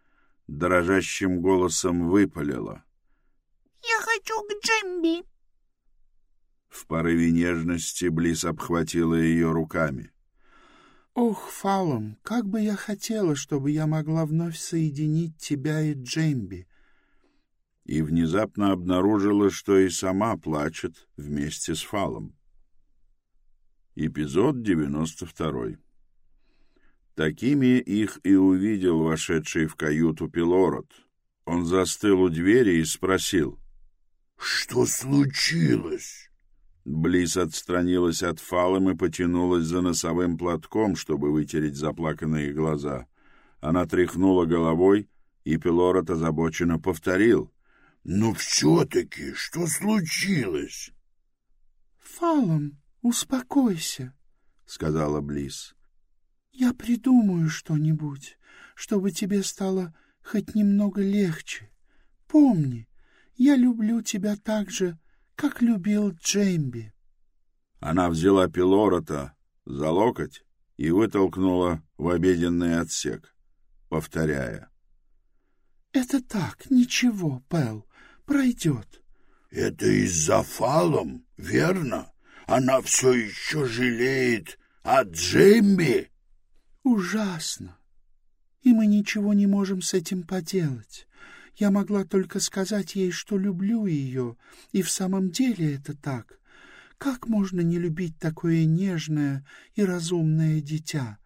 дрожащим голосом выпалила. — Я хочу к Джемби. В порыве нежности Близ обхватила ее руками. «Ох, Фалом, как бы я хотела, чтобы я могла вновь соединить тебя и Джемби!» И внезапно обнаружила, что и сама плачет вместе с Фалом. Эпизод девяносто второй. Такими их и увидел вошедший в каюту Пилород. Он застыл у двери и спросил. — Что случилось? Близ отстранилась от фалом и потянулась за носовым платком, чтобы вытереть заплаканные глаза. Она тряхнула головой, и Пилород озабоченно повторил. — Ну все-таки, что случилось? — Фалом, успокойся, — сказала Близ. — Я придумаю что-нибудь, чтобы тебе стало хоть немного легче. Помни, я люблю тебя так же, как любил Джеймби. Она взяла Пилорота за локоть и вытолкнула в обеденный отсек, повторяя. — Это так, ничего, Пэл, пройдет. — Это из-за фалом, верно? Она все еще жалеет о Джемби? — Ужасно. И мы ничего не можем с этим поделать. Я могла только сказать ей, что люблю ее, и в самом деле это так. Как можно не любить такое нежное и разумное дитя?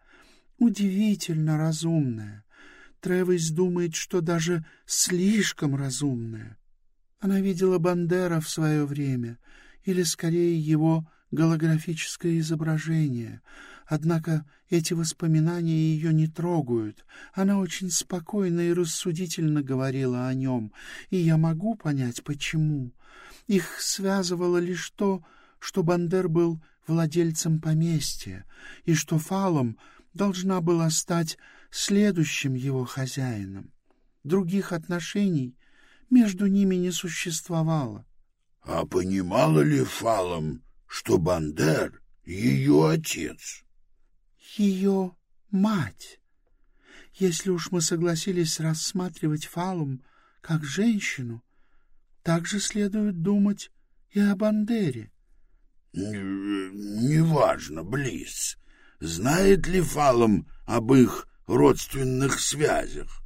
Удивительно разумное. Тревис думает, что даже слишком разумное. Она видела Бандера в свое время, или, скорее, его голографическое изображение — Однако эти воспоминания ее не трогают. Она очень спокойно и рассудительно говорила о нем, и я могу понять, почему. Их связывало лишь то, что Бандер был владельцем поместья, и что Фалом должна была стать следующим его хозяином. Других отношений между ними не существовало. — А понимала ли Фалом, что Бандер — ее отец? Ее мать. Если уж мы согласились рассматривать Фалум как женщину, так же следует думать и о Бандере. Неважно, Близ. Знает ли Фалум об их родственных связях?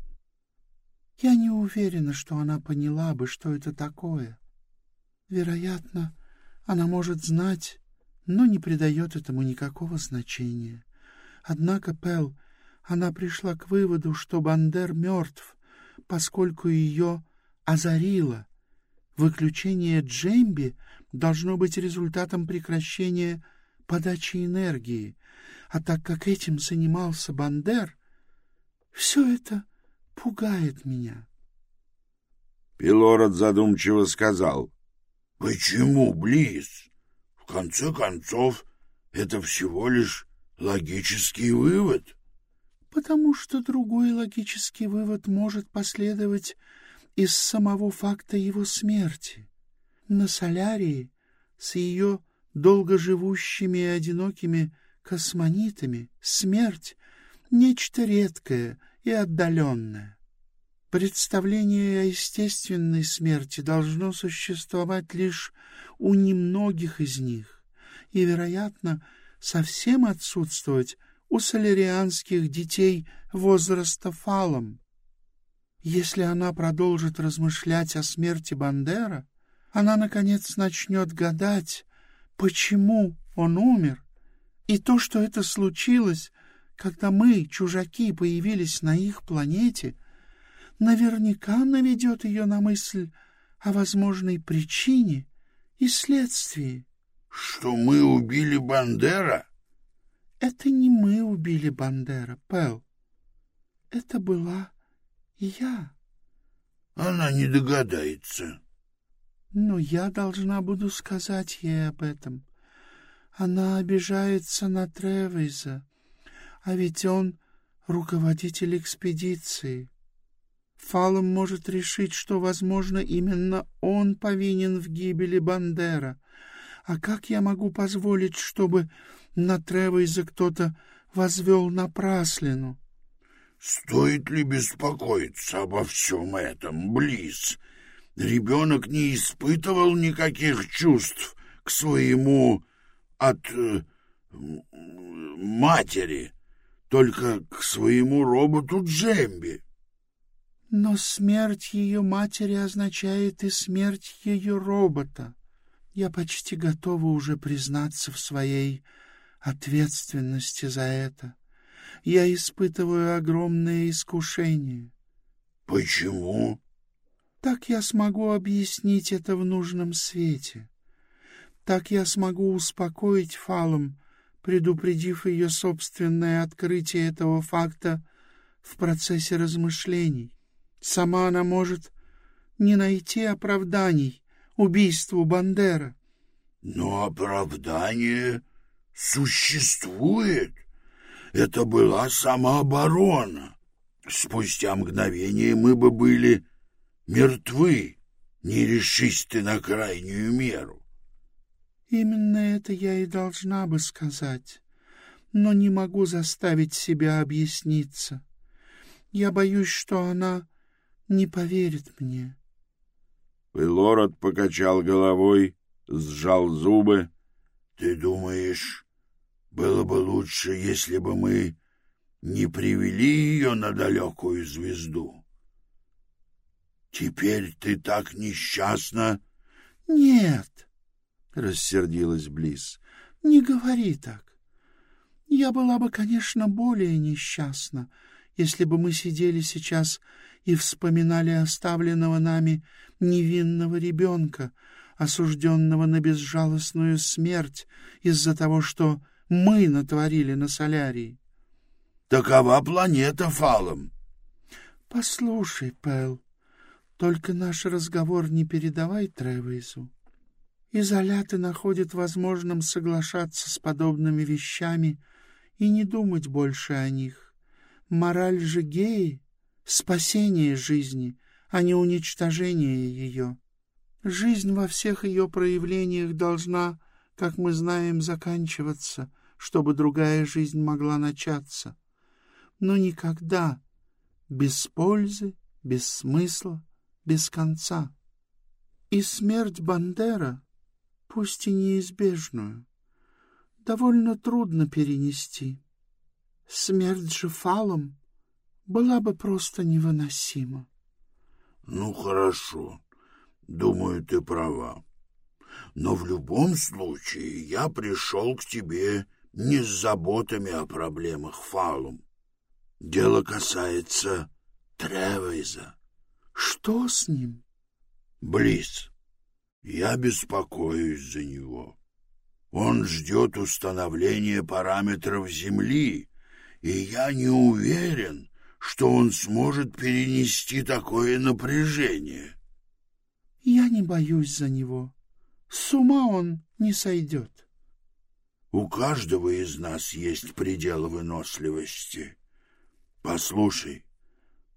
Я не уверена, что она поняла бы, что это такое. Вероятно, она может знать, но не придает этому никакого значения. Однако, Пэл, она пришла к выводу, что Бандер мертв, поскольку ее озарило. Выключение Джемби должно быть результатом прекращения подачи энергии, а так как этим занимался Бандер, все это пугает меня. Пилород задумчиво сказал. — Почему, Близ? В конце концов, это всего лишь Логический вывод? Потому что другой логический вывод может последовать из самого факта его смерти. На Солярии с ее долгоживущими и одинокими космонитами смерть — нечто редкое и отдаленное. Представление о естественной смерти должно существовать лишь у немногих из них, и, вероятно, совсем отсутствовать у солярианских детей возраста фалом. Если она продолжит размышлять о смерти Бандера, она, наконец, начнет гадать, почему он умер, и то, что это случилось, когда мы, чужаки, появились на их планете, наверняка наведет ее на мысль о возможной причине и следствии. Что мы убили Бандера? Это не мы убили Бандера, Пэл. Это была я. Она не догадается. Но я должна буду сказать ей об этом. Она обижается на Тревейза, а ведь он руководитель экспедиции. Фалом может решить, что, возможно, именно он повинен в гибели Бандера — а как я могу позволить, чтобы на Тревейзе кто-то возвел напраслину? — Стоит ли беспокоиться обо всем этом, Близ? ребенок не испытывал никаких чувств к своему от э, матери, только к своему роботу Джемби. Но смерть ее матери означает и смерть ее робота. Я почти готова уже признаться в своей ответственности за это. Я испытываю огромное искушение. Почему? Так я смогу объяснить это в нужном свете. Так я смогу успокоить Фалом, предупредив ее собственное открытие этого факта в процессе размышлений. Сама она может не найти оправданий убийству Бандера. Но оправдание существует. Это была самооборона. Спустя мгновение мы бы были мертвы, не решись ты на крайнюю меру. Именно это я и должна бы сказать, но не могу заставить себя объясниться. Я боюсь, что она не поверит мне. Лорд покачал головой, сжал зубы. — Ты думаешь, было бы лучше, если бы мы не привели ее на далекую звезду? Теперь ты так несчастна? — Нет, — рассердилась Близ, — не говори так. Я была бы, конечно, более несчастна, если бы мы сидели сейчас и вспоминали оставленного нами невинного ребенка, осужденного на безжалостную смерть из-за того, что мы натворили на солярии. Такова планета Фалом. Послушай, Пэл, только наш разговор не передавай Тревейзу. Изоляты находят возможным соглашаться с подобными вещами и не думать больше о них. Мораль же геи — спасение жизни, а не уничтожение ее. Жизнь во всех ее проявлениях должна, как мы знаем, заканчиваться, чтобы другая жизнь могла начаться. Но никогда без пользы, без смысла, без конца. И смерть Бандера, пусть и неизбежную, довольно трудно перенести. Смерть же фалом была бы просто невыносима. — Ну, хорошо. Думаю, ты права. Но в любом случае я пришел к тебе не с заботами о проблемах Фалум. Дело касается Тревейза. Что с ним? Близ. Я беспокоюсь за него. Он ждет установления параметров Земли, и я не уверен, что он сможет перенести такое напряжение. Я не боюсь за него. С ума он не сойдет. У каждого из нас есть предел выносливости. Послушай,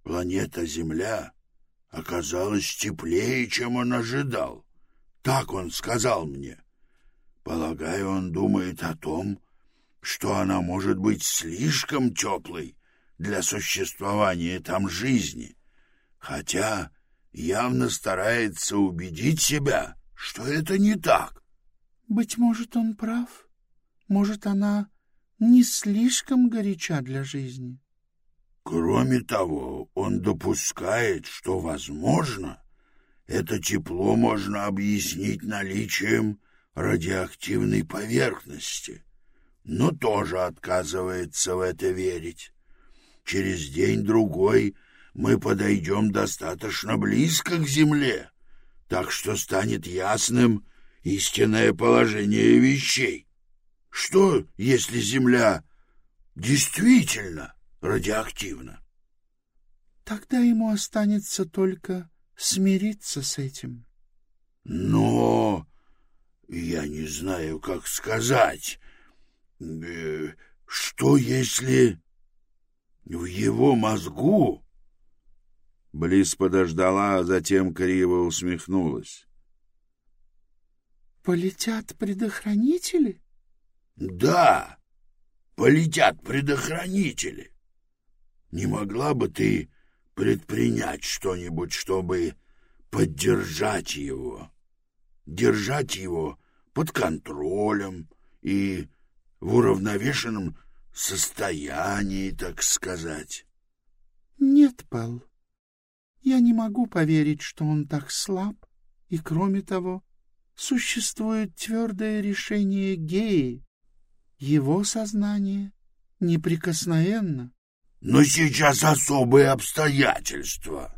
планета Земля оказалась теплее, чем он ожидал. Так он сказал мне. Полагаю, он думает о том, что она может быть слишком теплой для существования там жизни, хотя явно старается убедить себя, что это не так. Быть может, он прав. Может, она не слишком горяча для жизни. Кроме того, он допускает, что, возможно, это тепло можно объяснить наличием радиоактивной поверхности, но тоже отказывается в это верить. Через день-другой мы подойдем достаточно близко к Земле, так что станет ясным истинное положение вещей. Что, если Земля действительно радиоактивна. Тогда ему останется только смириться с этим. Но я не знаю, как сказать. Э, что если в его мозгу... Близ подождала, а затем криво усмехнулась. «Полетят предохранители?» «Да, полетят предохранители. Не могла бы ты предпринять что-нибудь, чтобы поддержать его, держать его под контролем и в уравновешенном состоянии, так сказать. — Нет, Пэл, я не могу поверить, что он так слаб, и, кроме того, существует твердое решение геи. Его сознание неприкосновенно. Но сейчас особые обстоятельства.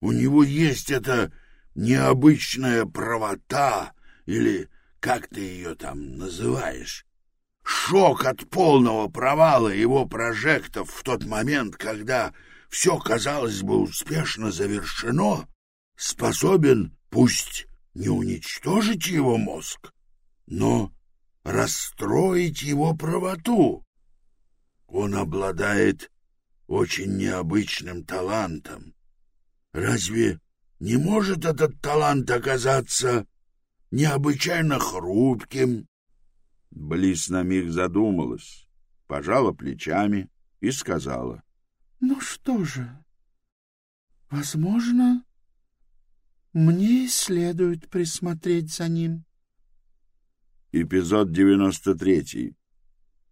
У него есть эта необычная правота, или как ты ее там называешь, шок от полного провала его прожектов в тот момент, когда все, казалось бы, успешно завершено, способен, пусть не уничтожить его мозг, но расстроить его правоту. Он обладает очень необычным талантом. Разве не может этот талант оказаться необычайно хрупким? Близ на миг задумалась, пожала плечами и сказала. — Ну что же, возможно, мне следует присмотреть за ним. Эпизод девяносто третий.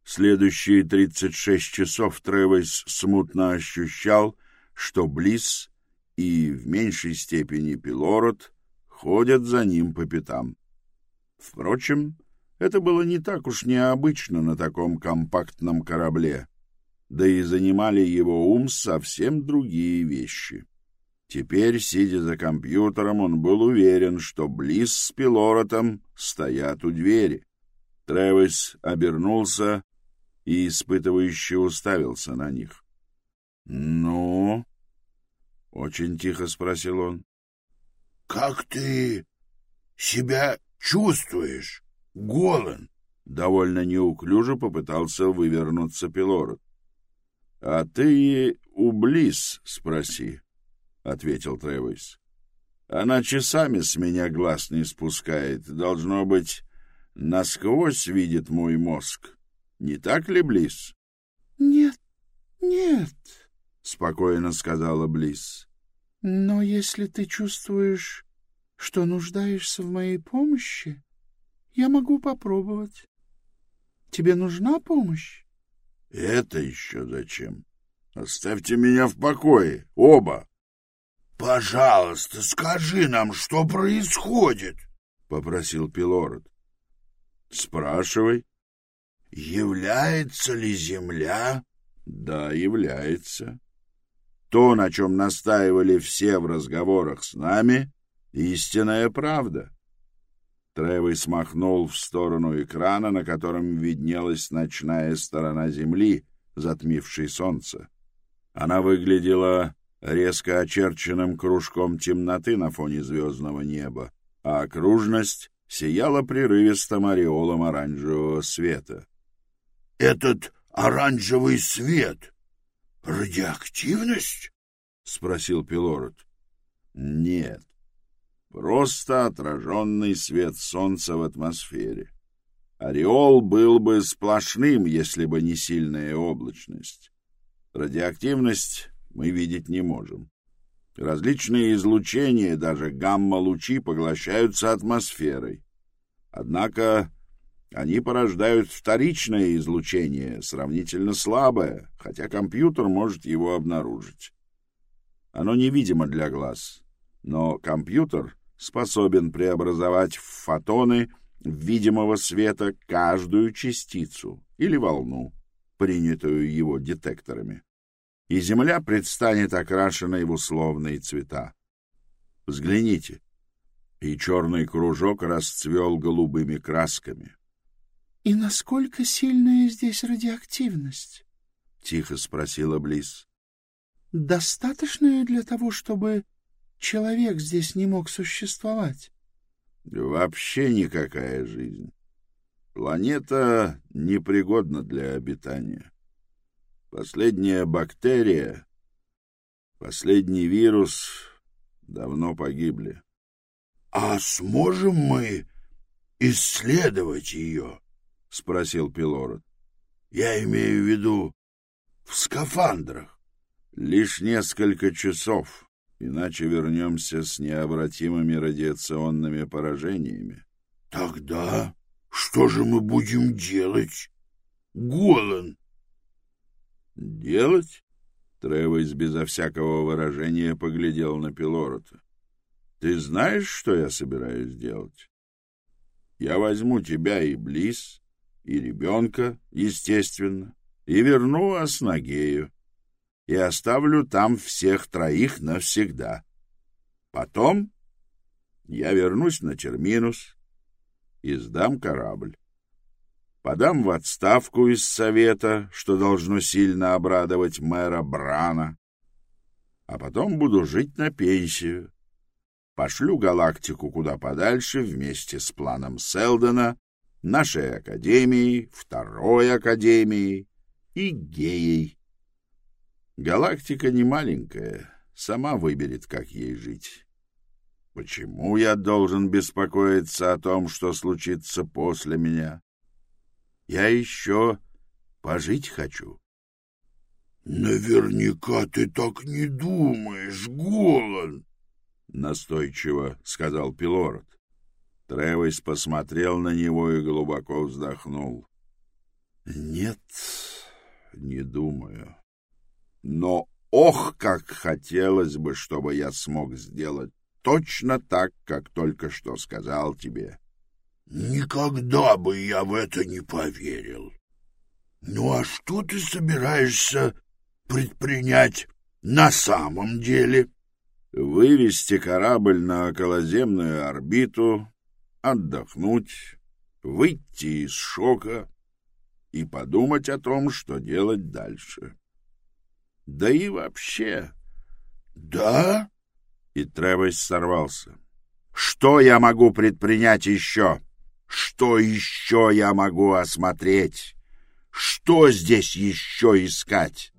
Следующие тридцать шесть часов Тревес смутно ощущал, что Близ и, в меньшей степени, Пилород ходят за ним по пятам. Впрочем, это было не так уж необычно на таком компактном корабле, да и занимали его ум совсем другие вещи. Теперь, сидя за компьютером, он был уверен, что Близ с Пилоротом стоят у двери. Тревис обернулся и испытывающе уставился на них. «Ну?» — очень тихо спросил он. «Как ты себя чувствуешь, Голан?» Довольно неуклюже попытался вывернуться Пилород. «А ты у Близ спроси», — ответил Тревис. «Она часами с меня глаз не спускает. Должно быть, насквозь видит мой мозг. Не так ли, Близ?» «Нет, нет», — спокойно сказала Близ. «Но если ты чувствуешь, что нуждаешься в моей помощи, я могу попробовать. Тебе нужна помощь?» «Это еще зачем? Оставьте меня в покое, оба!» «Пожалуйста, скажи нам, что происходит?» — попросил Пилород. «Спрашивай». «Является ли Земля?» «Да, является. То, на чем настаивали все в разговорах с нами, — истинная правда». Тревой смахнул в сторону экрана, на котором виднелась ночная сторона Земли, затмившей солнце. Она выглядела резко очерченным кружком темноты на фоне звездного неба, а окружность сияла прерывистым ореолом оранжевого света. «Этот оранжевый свет — радиоактивность?» — спросил Пилород. «Нет, просто отраженный свет солнца в атмосфере. Ореол был бы сплошным, если бы не сильная облачность. Радиоактивность мы видеть не можем. Различные излучения, даже гамма-лучи, поглощаются атмосферой. Однако они порождают вторичное излучение, сравнительно слабое, хотя компьютер может его обнаружить. Оно невидимо для глаз, но компьютер способен преобразовать в фотоны видимого света каждую частицу или волну, принятую его детекторами и земля предстанет окрашенной в условные цвета. Взгляните, и черный кружок расцвел голубыми красками. — И насколько сильная здесь радиоактивность? — тихо спросила Близ. — Достаточная для того, чтобы человек здесь не мог существовать? — Вообще никакая жизнь. Планета непригодна для обитания. Последняя бактерия, последний вирус давно погибли. — А сможем мы исследовать ее? — спросил Пилород. — Я имею в виду в скафандрах. — Лишь несколько часов, иначе вернемся с необратимыми радиационными поражениями. — Тогда что же мы будем делать, Голан? — Делать? Тревис безо всякого выражения поглядел на Пилорота. — Ты знаешь, что я собираюсь делать? Я возьму тебя и Близ, и ребенка, естественно, и верну Аснагею, и оставлю там всех троих навсегда. Потом я вернусь на Терминус и сдам корабль. Подам в отставку из совета, что должно сильно обрадовать мэра Брана, а потом буду жить на пенсию. Пошлю галактику куда подальше вместе с планом Селдона, нашей академией, второй академией и геей. Галактика не маленькая, сама выберет, как ей жить. Почему я должен беспокоиться о том, что случится после меня? Я еще пожить хочу. — Наверняка ты так не думаешь, Голан, — настойчиво сказал Пилород. Тревис посмотрел на него и глубоко вздохнул. — Нет, не думаю. Но ох, как хотелось бы, чтобы я смог сделать точно так, как только что сказал тебе. Никогда бы я в это не поверил. Ну а что ты собираешься предпринять на самом деле? Вывести корабль на околоземную орбиту, отдохнуть, выйти из шока и подумать о том, что делать дальше. Да и вообще... Да? И Тревес сорвался. Что я могу предпринять еще? Что еще я могу осмотреть? Что здесь еще искать?